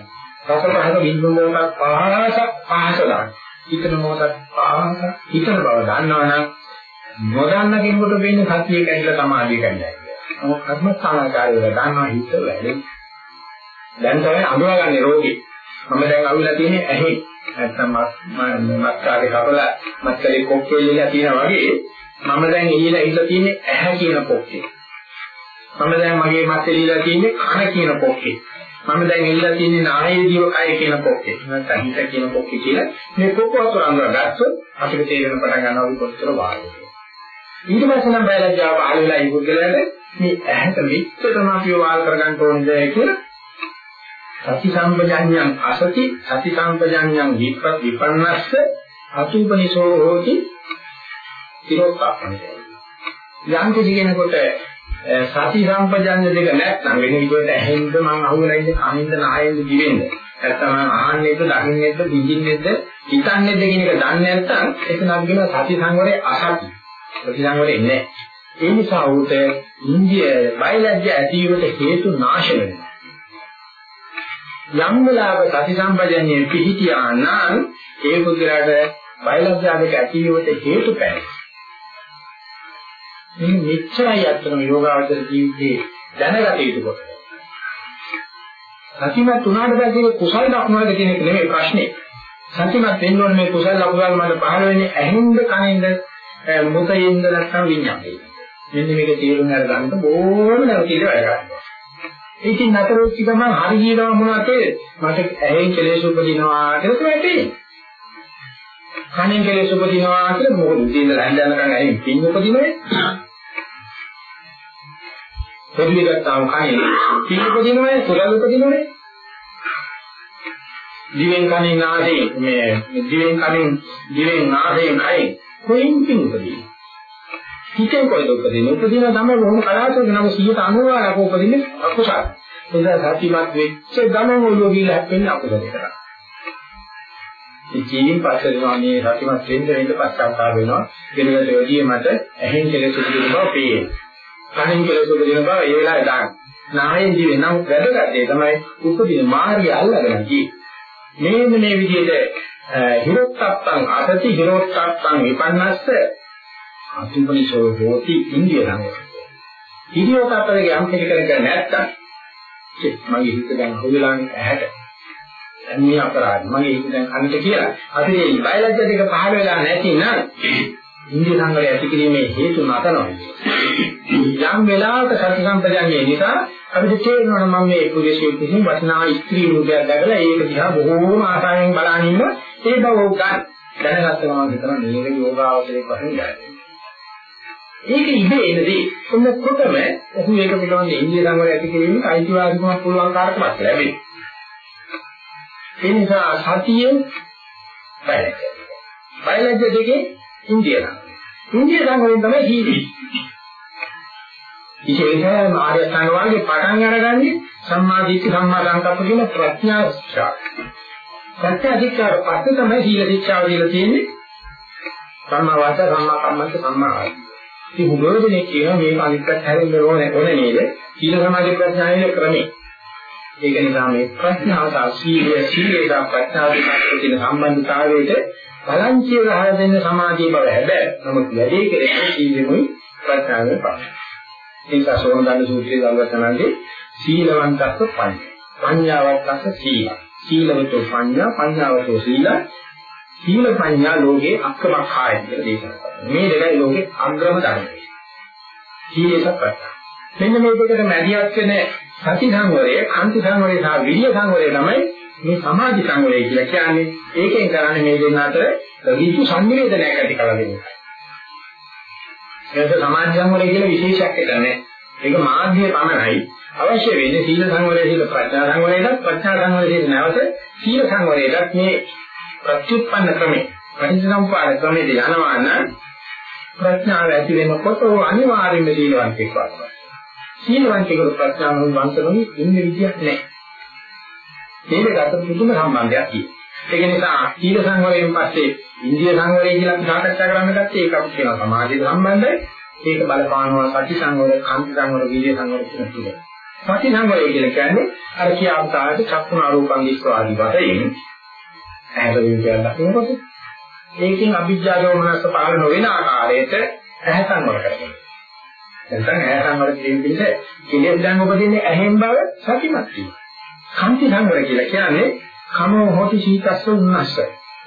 රස පහක බින්දු මොහොතක් පාස පාස දාන්න. හිතන මොහොතක් පාස හිතන බව දන්නවනම් නොදන්න කෙනෙකුට වෙන්නේ සතිය කැඩිලා සමාධිය කැඩිලා. නමුත් කර්මස්ථානාකාරය ගන්නවා හිත වැඩි. දැන් තමයි අඳුරගන්නේ රෝගේ. මම දැන් අවිලා තියෙන්නේ ඇහි. නැත්තම් මත්කාරේ කපලා මත්කලේ කොක්කේ ඉලා තියෙනා වගේ මම දැන් ඉහිලා ඉල්ල තියෙන්නේ ඇහැ කියන කොක්කේ. මම දැන් මගේ මතේ ඉලා තියෙන්නේ කන කියන කොක්කේ. මම දැන් ඉල්ල තියෙන්නේ නායේ ජීව කය කියන කොක්කේ. නැත්නම් හිත කියන කොක්කේ කියලා මේ කොක්ක වතුර අඳුරගත්තොත් අපිට තේරෙන පටන් ගන්නවා කොච්චර වාගේ. ඊට පස්සේ නම් බයලජ්ජාව පහළ වෙලා ඉවුගලට මේ ඇහැට මෙච්චරම අපිව වාල් කරගන්න ඕනේද කියලා සති සම්පජඤ්ඤං අසති සති සම්පජඤ්ඤං විපන්නස්ස අතුපනිසෝ හෝති තිරෝත්පන්නයි යම් කිසි කෙනෙකුට සති සම්පජඤ්ඤ දෙක නැත්නම් වෙන විදිහට ඇහෙන්ද මං අහුවෙලා ඉන්නේ කනින්ද නායෙන්ද දිවෙන්ද නැත්නම් මං අහන්නේද දකින්නේද විඳින්නේද හිතන්නේද කියන එක දන්නේ නැත්නම් එතන අපි කියන සති සංවරයේ අසති සති සංවරයේ නැහැ ඒ නිසා උට ඉන්දිය බයලජ්‍ය ඇතිවීමට හේතු නාශ වෙනවා. යම් වෙලාවක සති සම්පජන්යේ පිහිටියා නම් ඒ පුද්ගලයාට බයලජ්‍යාවක ඇතිවීමට හේතු පැහැ. මේ මෙච්චරයි අත්‍තරම යෝගාවචර ජීවිතේ දැනගත යුතු කොට. සතිමත් උනාට පස්සේ කුසල දක්නවද කියන එක නෙමෙයි ප්‍රශ්නේ. සතිමත් වෙන්න ඕනේ මේ කුසල ලකුණු වල මට පහළ වෙන්නේ ඇහින්ද කනින්ද මුතයින්ද නැත්නම් විඤ්ඤාණයෙන්. මෙන්න මේක තේරුම් අරගන්න ඕනම නැවතිල වැඩ ගන්නවා. ඉතින් නතර වෙච්ච ගමන් හරි ගියනවා මොනවද මට ඇහෙන් කෙලෙස් උපදිනවා කියලා තමයි කණෙන් කෙලෙස් උපදිනවා කියලා මොකද ඉතින් රැඳ යනකම් ඇහෙන් පින් උපදිනවේ පොඩි ගත්තාම කණේ පින් උපදිනවේ කුලල් උපදිනවේ දිවෙන් කණෙන් නාසයෙන් මේ දිවෙන් කණෙන් දිවෙන් නාසයෙන් කයින් කොයින් පින් උපදිනවා හිතෙන් කොයිද උපදින්නේ? උපදින තමයි බොහොම කලාතුරකින් නම් 190ක් උපදින්නේ අකුසල. එදා සතිමත් වෙච්ච ගමන් ඔළුව ගිහලා හැප්පෙන්නේ අකුසල කරා. ඉතින් පස්සේ මේ සතිමත් වෙන්න වෙන්න පස්සාප්පා වෙනවා. වෙනකට වැඩිය මට ඇහෙන් කෙලෙස උපදින බව පේනවා. කනින් කෙලෙස උපදින බව ඒ වෙලාවේ දාන්න. නායෙන් දිවෙන් නම් වැදගත් ඒ තමයි උපදින මාර්ගය අල්ලගෙන ගියේ. මේ මේ විදිහට හිරොත්තත්තං අසති හිරොත්තත්තං විපන්නස්ස අසුපනිසෝ හෝති ඉන්දිය ළඟ. ඉදියෝක අතරේ යම් කෙනෙක් නැත්තම් මගේ හිත දැන් හොයලාන්නේ ඇහැට. මේ අපරාධ මගේ හිත දැන් කනට කියලා. අපි මේ බයලජ්‍ය දෙක පහළ වෙලා නැතිනම් ඉන්දිය සංවරය ඇති කිරීමේ හේතු නතනවා. යම් වෙලාවක සති සම්පජාන්නේ නිසා අපිට තේරෙනවා මම මේ පුරුෂයෙක් විසින් වටිනා ස්ත්‍රී රූපයක් දැකලා ඒක දිහා බොහෝම ආසාවෙන් බලන ඉන්න ඒ බව ගන්න. දැනගත්ත ගමන් විතර මේක යෝගාවචරයක් වශයෙන් ගන්නවා. ඒක ඉබේ එනදී මොනකොටම ඔහු ඒක පිළිබඳ ඉන්දිය සංවරය ඇති කිරීමේ අයිතිවාසිකමක් පුළුවන් කාර්යයක් ලැබෙනවා. ඒ නිසා සතියෙන් බයලජ්‍ය. බයලජ්‍ය දෙකේ ඉන්දිය සංවරය. ඉන්දිය සංවරයෙන් තමයි ජීවි. විශේෂයෙන්ම ආර්ය සංවාදයේ පටන් අරගන්නේ සම්මා දිට්ඨි සම්මා සංකප්ප කියන ප්‍රඥා ශික්ෂා. ප්‍රඥා ශික්ෂා පස්සේ තමයි සීල ශික්ෂාව දීලා තියෙන්නේ. සම්මා වාචා සම්මා කම්මන්ත සම්මා ආජීව. ඉතින් හුඟවදෙනේ කියනවා මේක අනිත් පැත්ත හැරෙන්න ඕනේ ඕනේ නේද? සීල සමාධි ප්‍රඥාවේ ක්‍රමේ. ඒක නිසා මේ ප්‍රඥාව සහ සීලය සීලය සහ ප්‍රඥාව දෙක තියෙන සම්බන්ධතාවයට බලංචිය ගහලා දෙන්න සමාධිය බව හැබැයි නමුත් වැඩි කෙරෙන්නේ සීලෙමුයි ප්‍රඥාවෙන් පමණයි. ඒක සෝමදන්න සූත්‍රයේ දවසනන්ගේ සීලවන්තස්ස පඤ්ඤා. පඤ්ඤාවන්තස්ස සීල. සීලවතෝ පඤ්ඤා පඤ්ඤාවතෝ සීල සීල සංඥා ලෝකේ අක්කමඛාය කියලා දේශනා කරනවා. මේ දෙකයි ලෝකේ අග්‍රම ධර්ම. සීලේක ප්‍රත්‍ය. මෙන්න මේ දෙකට මැදිහත් වෙන සති සංවරය, කාන්ති සංවරය සහ විරිය සංවරය තමයි මේ සමාජ සංවරය කියලා කියන්නේ ඒකෙන් කරන්නේ මේ දෙන්න අතර ඍතු සංනිවේදනයක් ඇති කරලා දෙන එකයි. ඒක සමාජ සංවරය කියලා විශේෂයක් නැහැ. ඒක මාධ්‍ය පමණයි. අවශ්‍ය වෙන්නේ සීල සංවරය සීල ප්‍රඥා සංවරයටත් ප්‍රඥා සංවරයෙන් නැවත සීල සංවරයටත් මේ ප්‍රතිඋත්පන්න ක්‍රමේ පරිසම්පාද ක්‍රමේ යනවා නම් ප්‍රඥාව ඇති වෙනකොට අනිවාර්යයෙන්ම සීලවන්තෙක් වඩනවා. සීලවන්තයෙකුට ප්‍රඥාවෙන් වන්සනොනි ඉන්නේ විදියක් නැහැ. මේකට අතර පුදුම සම්බන්ධයක් තියෙනවා. ඒක නිසා සීල සංවරයෙන් පස්සේ ඉන්දිය සංවරය කියලා අපි සාකච්ඡා කරන්න ගත්තේ ඒක අපි කියන සමාධිය සම්බන්ධයි. ඒක බලපානවා සති සංවර, කාන්ති සංවර, වීර්ය සංවර කියන තුන. සති සංවරය කියලා කියන්නේ අර කියාපු කාලේ චක්කුණ ආරෝපං විශ්ව ආදී වශයෙන් ඇහැට විද්‍යාව දකිනකොට ඒකෙන් අභිජ්ජා දෝමනස පහළ නොවන ආකාරයට ඇහැ සංවර කරගන්න. නැත්නම් ඇහැ සංවර කිරීම පිළිබඳ කෙලෙස් දැන් උපදින්නේ ඇහෙන් බව සතිමත් වීම. කන්ති සංවර කියලා කියන්නේ කමෝ හොති සීතස්ස උන්නස්ස.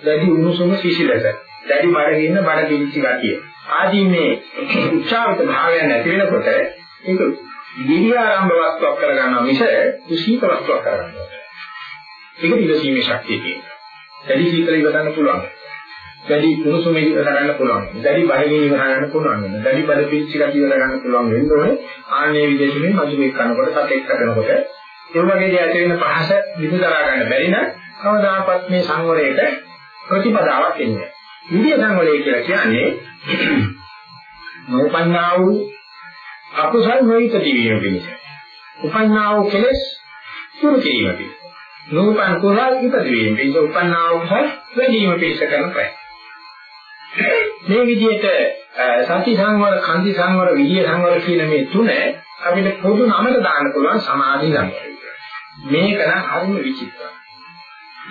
දැඩි උණුසුම සිසිලස. දැඩි බඩගින්න බඩ පිළිච්ච ගතිය. ආදී මේ උච්චාවිත භාවයන් නැති වෙනකොට ඒක දිව්‍යාරම්භ වස්තුවක් කරගන්නවා මිස කුසීත වස්තුවක් කරගන්නවා. ඒක දිවසීමේ ශක්තිය තියෙනවා. දැඩි සීතල ඉව ගන්න පුළුවන්. දැඩි උණුසුම ඉව ගන්න පුළුවන්. දැඩි බඩගිනි ඉව ගන්න පුළුවන්. දැඩි බඩ පිච්චි ගතිය ඉව ගන්න පුළුවන් වෙන්න ඕනේ. ආන්නේ විදේශෙමින් මధుරෙක් කරනකොට සතෙක් කරනකොට ඒ වගේ දේ ඇති වෙන පහස විදුදරා ගන්න බැරි නම් කවදාකවත් මේ සංවරයට ප්‍රතිපදාවක් එන්නේ නැහැ. විද්‍ය සංවරය කියලා කියන්නේ නෝපන්නා වූ අකුසල් නොයිත දිවියම පිණිස. උපන්නා වූ කෙලෙස් සුරු කිරීම පිණිස. නූපන් කුසල් ඉපදවීම පිණිස උපන්නා වූ කුසල් වැඩිම පිණිස කරන ප්‍රයත්න. මේ විදිහට සති සංවර, කන්ති සංවර, විද්‍ය සංවර කියන මේ තුන අපිට පොදු නමකට දාන්න පුළුවන් සමාධි සංවරය. මේක නම් හරිම විචිත්‍රයි.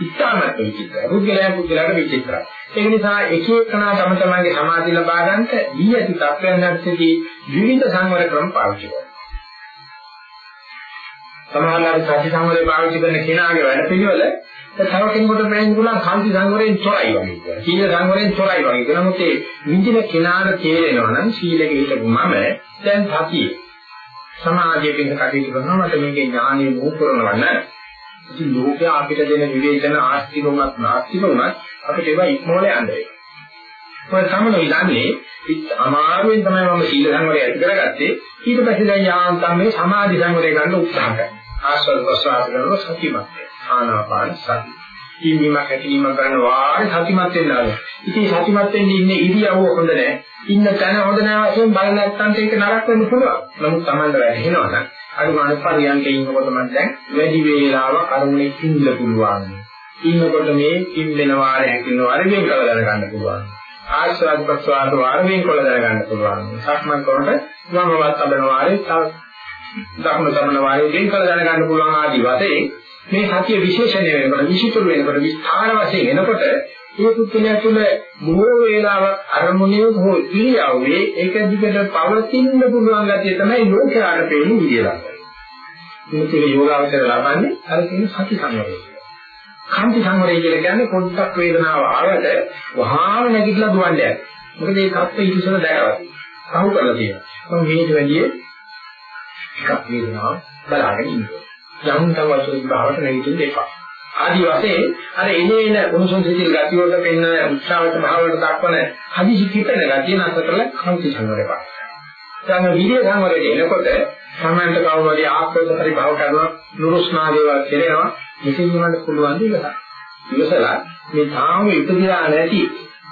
ඉතාමත් විචිත්‍රයි. පුද්ගලයා පුද්ගලයාට විචිත්‍රයි. ඒක නිසා එක එකනා තම තමන්ගේ සමාධිය ලබා ගන්නට දී ඇති තත්ත්වයන් දැක්කදී විවිධ සංවර ක්‍රම පාවිච්චි කරනවා. සමහරවල් සති සංවරය පාවිච්චි කරන කෙනාගේ වැඩ පිළිවෙල තව කෙනෙකුට පේන්න පුළුවන් කාන්ති සංවරයෙන් තොරයි වගේ කියලා. සීල සංවරයෙන් තොරයි වගේ කියලා. නමුත් ඒ විඳින කෙනාට තේරෙනවා නම් සීලෙක හිටපු මම දැන් සතියේ. සමාජයෙන් කටයුතු කරනවා මට මේකේ ඥානෙ මොහු කරනවා නම් ඉතින් ලෝකයා අපිට දෙන විවේචන ආස්තික උනත් නාස්තික උනත් අපිට ඒවා ඉක්මවල යන්න වෙනවා. ඔය සමනෝ ඉන්නේ ඉත් අමාරුවෙන් තමයි මම සීල සංවරය ඇති කරගත්තේ. ඊට පස්සේ දැන් යාන්තම් මේ සමාධි සංවරය ගන්න උත්සාහ කරනවා. ආස්වාද ප්‍රසවාස කරනවා සතිමත්. ආනාපාන සති. ඉන්නීමක් හැකිලිමක් ගන්න වාරේ සතිමත් වෙනවා. ඉතින් සතිමත් වෙන්නේ ඉන්නේ ඉරියව්ව හොඳ නැහැ. ඉන්න තැන හොඳ නැහැ වශයෙන් බල නැත්තම් ඒක නරක වෙන්න පුළුවන්. නමුත් Tamanda වැටෙනවා නම් අර මානපරියන්කේ ඉන්නකොට මම දැන් වැඩි වේලාවක් අරමුණේ ඉන්න පුළුවන්. ඉන්නකොට මේ කිම්බෙන වාරේ හැකින වාරේ වෙන් කළ දැනගන්න පුළුවන්. ආස්වාද ප්‍රසවාස වාරේ වෙන් කළ දැනගන්න පුළුවන්. සක්මන් කරනකොට වමවත් අබන වාරේ තව ධර්ම ධර්ම වාරේ වෙන් කළ දැනගන්න පුළුවන් ආදි වශයෙන් මේ සතිය විශේෂණය වෙනකොට විශේෂතුරු වෙනකොට විස්තර වශයෙන් එනකොට ඒ පුද්ගලයා තුළ බොහෝ වේලාවක් අරමුණේ හෝ ඉරියව්වේ ඒක දිගට පවතින්න පුළුවන් ගැතිය තමයි ලෝකයට පේන්නේ විදියට. මේක යෝගාවචර ලබන්නේ අර කියන සති සංවරය. කාන්ති සංවරය කියලා කියන්නේ පොඩ්ඩක් වේදනාව ආවට වහාම නැගිටලා දුවන්නේ. මොකද ඒ කප්ප ඉතිසල දැකලා. අහු කරලා තියෙනවා. මම මේක වැඩි එකක් වේදනාව බලාගෙන ඉන්නවා. යම් තම වතුර භාවට නැගිටින්න එපා. ආදි වශයෙන් අර එනේන උණුසුම් සිතිල් ගති වලට පෙන්න උත්සාහවට භාවවලට දක්වන හදිසි කිපෙන ගතිය නැස කරලා කාන්ති සංවරය පාන. දැන් විද්‍ය සංවරයට එනකොට සමන්ත කවුරු හරි ආක්‍රෝෂ හරි භව කරනවා නුරුස්නා දේවල් කෙරෙනවා මෙතෙන් උනට පුළුවන් දෙයක්. ඉවසලා මේ තාම ඉපදිලා නැති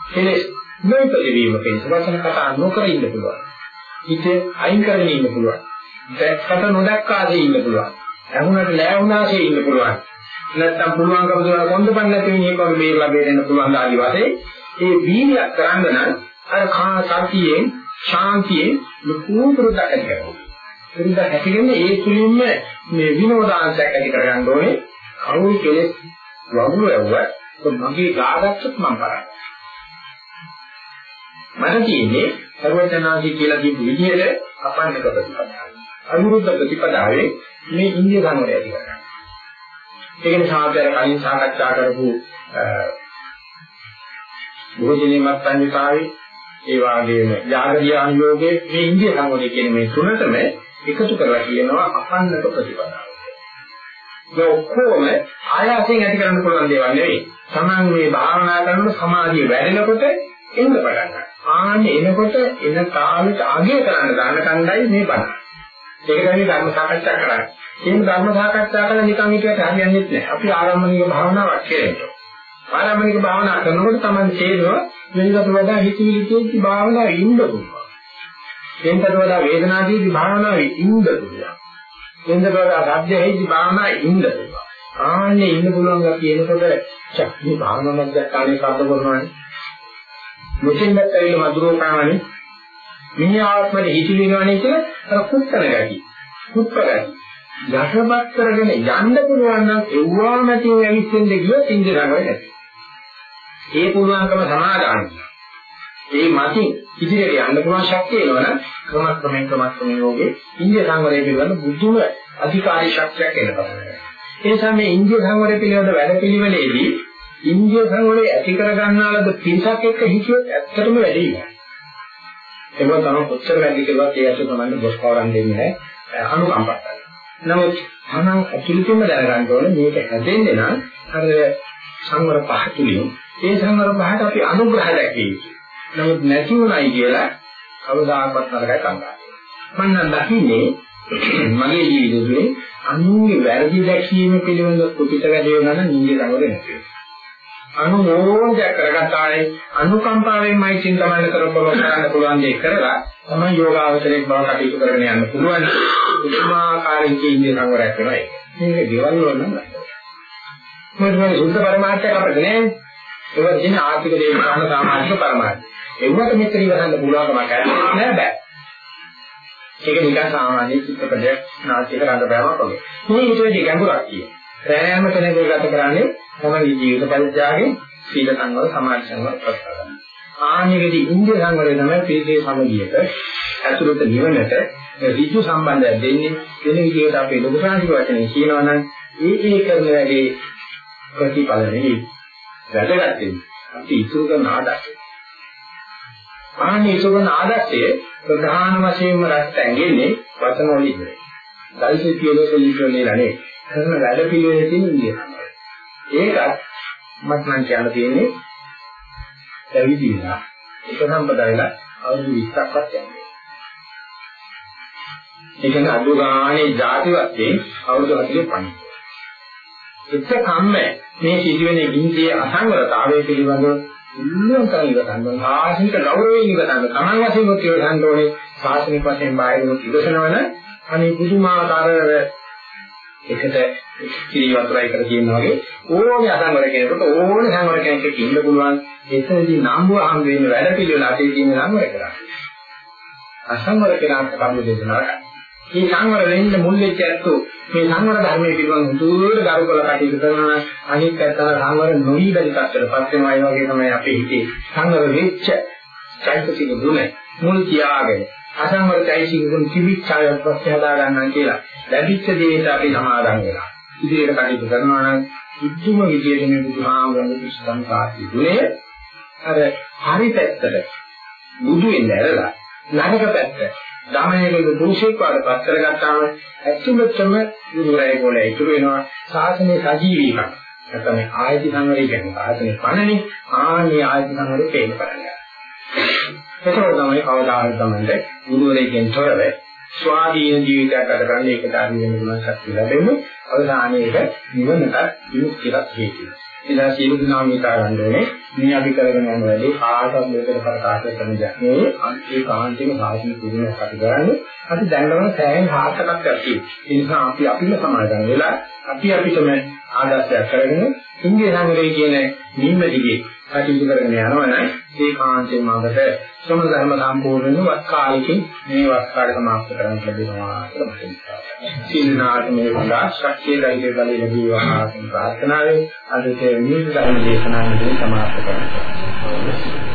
කෙලෙස් නොපදවීම පිණිස වචන කතා නොකර ඉන්න පුළුවන්. හිත අයින් කරගෙන ඉන්න පුළුවන්. දැක්කට නොදක්කාසේ ඉන්න පුළුවන්. ඇහුනට ලෑහුණාසේ ඉන්න පුළුවන්. නැත්තම් පුළුවන්කම දුනා කොන්දපන් නැති මිනිහෙක් වගේ බේරලා බේරෙන්න පුළුවන් ආදි වශයෙන් ඒ වීර්යයක් කරන්න නම් අර කා සතියෙන් ශාන්තියෙන් ලකෝ පුරුද්දක් ඇති කරගන්න. පුරුද්ද ඇතිවෙන්නේ ඒ තුලින්ම මේ විනෝදාංශයක් ඇති කරගන්න ඕනේ. කවුරු කෙලෙස් වගුරු ඇව්වත් මගේ ගාගත්තොත් මම කරන්නේ. මට තියෙන්නේ සර්වඥාන්සේ කියලා කියපු විදිහට අපන්නක ප්‍රතිපදාව. අනුරුද්ධ ප්‍රතිපදාවේ මේ ඉන්දිය සංවරය ඇති කරගන්න. ඒක නිසා අපි අර කලින් සාකච්ඡා කරපු භෝජනේ මත්සන්විතාවේ ඒ වගේම ජාගරිය අනුയോഗයේ මේ ඉන්දිය සංවරය කියන මේ තුනටම එකතු කරලා කියනවා අපන්නක ප්‍රතිපදාව. මේ ඔක්කොම ආයාසයෙන් ඇති කරන්න පුළුවන් දේවල් නෙවෙයි. Taman මේ භාවනා කරන සමාධිය වැඩෙනකොට එන්න පටන් ගන්නවා. ආන්නේ එනකොට එන කාලෙට අගය කරන්න ගන්න කණ්ඩායම මේ බණ. ඒක තමයි ධර්ම සාකච්ඡා කරන්නේ. එහෙම ධර්ම සාකච්ඡා කරලා නිකන් හිතුවට හරියන්නේ නැහැ. අපි ආරම්භණික භාවනාවක් කරනවා. ආරම්භණික භාවනා කරනකොට තමයි තේරෙනවා වෙනකට වඩා හිතවිලි තියෙච්ච භාවනාවේ ඉන්න පුළුවන්. වෙනකට වඩා වේදනාවේදී භාවනාවේ ඉන්න පුළුවන්. වෙනකට වඩා සබ්දයේදී භාවනාවේ ඉන්න පුළුවන්. ආන්නේ ඉන්න පුළුවන් ගැතිය එනකොට මේ භාවනාවක් දැක්කානේ සාධ කරනවානේ. මුචින්දත් ඇවිල්ලා මధుරෝ කාමනේ මිනිහ ආත්මෙ හිතිවිනවනේ කියලා අර කුත්තන ගැටි. කුත්ත ගැටි. යටපත් කරගෙන යන්න පුළුවන් නම් එව්වා නැතිව ඇවිස්සෙන්ද ගියොත් ඉන්දියාව නැති. ඒ පුළුවන්කම සමාදානයි. ඒ මතින් ඉදිරියට යන්න පුළුවන් ශක්තිය එනවනම් ක්‍රමක්‍රමයෙන් ක්‍රමක්‍රමයෙන් යෝගේ ඉන්දිය සංවරය පිළිබඳ බුද්ධම අධිකාරී ශක්තියක් එනවා. ඒ නිසා මේ ඉන්දිය සංවරය පිළිබඳ වැඩපිළිවෙලේදී ඉන්දිය සංවරය ඇති කර ගන්නාලද පිරිසක් එක්ක හිතියොත් ඇත්තටම වැඩි වෙනවා. ඒක තමයි කොච්චර වැඩි කියලා ඒ අත තමයි බොස් පවරන් දෙන්නේ නැහැ අනුකම්පා කරනවා. නමුත් තමන් අතුලිතම දැනගන්න ඕනේ මේක හැදෙන්නේ නම් අර සංවර පහ තුලින් ඒ සංවර පහට අපි අනුග්‍රහ දැකිය යුතුයි. නමුත් නැති උනායි කියලා කවදාකවත් නරකයි කංගා. මම නම් දකින්නේ මගේ ජීවිතේ අනුන්ගේ වැරදි දැකීම පිළිබඳ කුපිත වැඩි වෙනවා නම් නිින්ද සංවරේ නැති වෙනවා. අනුමෝදයක් කරගත්තානේ අනුකම්පාවෙන්මයි චින්තමන කරපොළ කරන්න පුළුවන් දෙයක් කරලා තමයි යෝගාවචරයේ බව කටයුතු කරගෙන යන්න පුළුවන්. උතුමාකාරයෙන් ඉන්නේ සංවරයක් වෙනවා ඒක. මේක ගෙවල් වල නම් මොකද මේ සුද්ධ පරමාර්ථයක් අපිට නෑ. ඒක දින ආර්ථික දේශපාලන සමාජික පරමාර්ථය. ඒවට මෙතන ඉවසන්න පුළුවන්කමක් නෑ බෑ. ඒක නිකන් සාමාන්‍ය චිත්තපදයක් නාට්‍යයක රංගපෑමක් වගේ. මේ ඊට වැඩි ගැඹුරක් තියෙනවා. සෑම කෙනෙකුට ගත කරන්නේ තමයි ජීවිත පරිත්‍යාගයෙන් සීල සංවර සමාධි සංවර ප්‍රස්තාව. ආනෙකදී ඉන්දිය සංවරය තමයි පීඩේ සමගියට ඇතුළත නිවනට ඍජු සම්බන්ධයක් දෙන්නේ වෙන විදිහකට අපේ ලොකු සාහිත්‍ය වචනේ කියනවා නම් ඒ ඒ කරන වැඩේ ප්‍රතිඵල නෙවෙයි වැදගත් වෙන්නේ අපි ඉතුරු කරන ආදර්ශය. ආන්නේ සුබන ආදර්ශයේ ප්‍රධාන වශයෙන්ම රැස් ඇඟෙන්නේ වචන වලින්. දල්සේ කියලා සෙලිකෝනේ නැනේ. කරන වැඩ පිළිවෙලේ තියෙන ඉන්නේ. ඒකත් මට නම් කියන්න තියෙන්නේ පැවිදිලා එක සම්පදායලා අවුරුදු 20ක්වත් යන්නේ. ඒ කියන්නේ අඩු ගානේ ಜಾති වශයෙන් අවුරුදු 40 පණි. එතකම්ම මේ සිදුවෙන ඉන්දිය අසංවරතාවය පිළිබඳව ඉල්ලුම් කරලා ඉවසන්න ආශික ගෞරවයෙන් ඉවසන්න තමන් වශයෙන් කොට ඉවසන්න ඕනේ ශාසනික වශයෙන් බාහිරව ඉවසනවන අනේ පුදුමාකාර එකට කිරි වතුරයි කර කියනවා වගේ ඕනේ අසංවර කෙනෙකුට ඕනේ සංවර කෙනෙක් ඉන්න පුළුවන්. එතනදී නම්බුව හම් වෙන්න වැඩ පිළිවෙල අතේ තියෙන සංවර කරා අසංවර කෙනාට කර්ම දේශනා කරා. මේ සංවර වෙන්න මුල් වෙච්ච ඇත්තෝ මේ සංවර ධර්මයේ පිළිබඳ දුරට ගරු කළ කටයුතු කරනවා. අනිත් පැත්තට සංවර නොවි බැරි තත්ත්වයටපත් වෙනවා. ඒ වගේ තමයි අපේ හිතේ. සංවර වෙච්ච චෛතසික ගුණ මුල් තියාගෙන අසංවර චෛතසික ගුණ තිබිච්චාය ප්‍රත්‍ය හදා ගන්නවා කියලා. ලැබිච්ච දේට අපි සමාදන් වෙලා. ඉදිරියට කටයුතු කරනවා නම් උතුම් විදියට මේ බුදුහාමුදුරන්ගේ පිස්සන් කාර්ය ගුණය අර හරි පැත්තට බුදු වෙන්න ඇරලා නරක පැත්ත ධමයේක පුරුෂයෙක් වඩපත් කරගත්තාම ඇතුළතම දුරයි කොලේ ඉතුරු වෙනවා. සාසනේ සජීවීකම නැත්නම් ආයති සංවරය කියන්නේ සාසනේ පණනේ. ආන්නේ ආයති සංවරේ පේන්න පටන් ගන්නවා. ඒකෝ තමයි කවදාහරි තමයි ගුරුවරයෙක්ගෙන් තොරව ස්වාධීන ජීවිතයක් ගත කරන්න ඒකට අරගෙන පුළුවන් ශක්තිය ලැබෙන්නේ. අවසානයේට නිවනට විමුක්තියක් හේතුයි. එදා සියලු දෙනාම හිතා ගන්න ඕනේ මේ අපි කරගෙන යන වැඩේ කාටවත් මේකට ප්‍රකාශ කරන දෙයක් නෙවෙයි. අන්තිම කාන්තික සාහිත්‍ය පුදුමයක් අපි කරන්නේ. අපි දැනගන්න සෑහෙන සාර්ථකත්වයක් තියෙනවා ඒ නිසා අපි අපිම සමාදන් වෙලා අපි අපිටම ආදර්ශයක් කරගෙන ඉන්දිය සංගරේ කියන නිම්ම දිගේ කටයුතු කරගෙන යනවනම් ඒ කාන්තෙන් මාකට ශ්‍රම ධර්ම සම්පූර්ණ වත් කාලෙකින් මේ වත් කාලය සමාප්ත කරන්න ලැබෙනවා කියලා මට හිතෙනවා. සිල්නාට මේ වඩා ශක්තිය ධෛර්ය බලය ලැබේවා කියන ප්‍රාර්ථනාවෙන් අද තේ නිල් ධර්ම දේශනාවෙන් සමාප්ත කරනවා.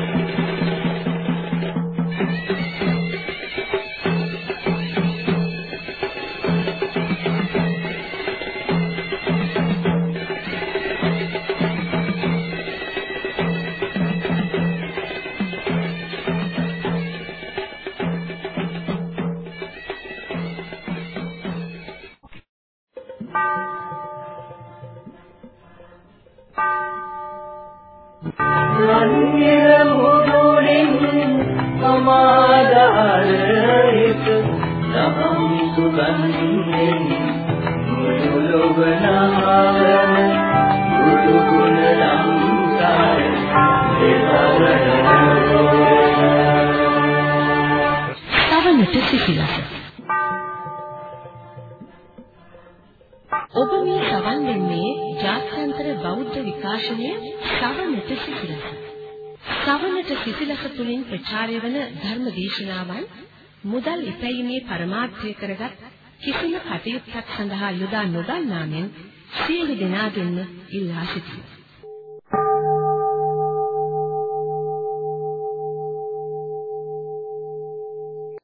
කිසිම කටයුත්තක් සඳහා යොදා නොගන්නා මෙන් සියලු දෙනාගෙන්ම ඉල්ලා සිටිනවා.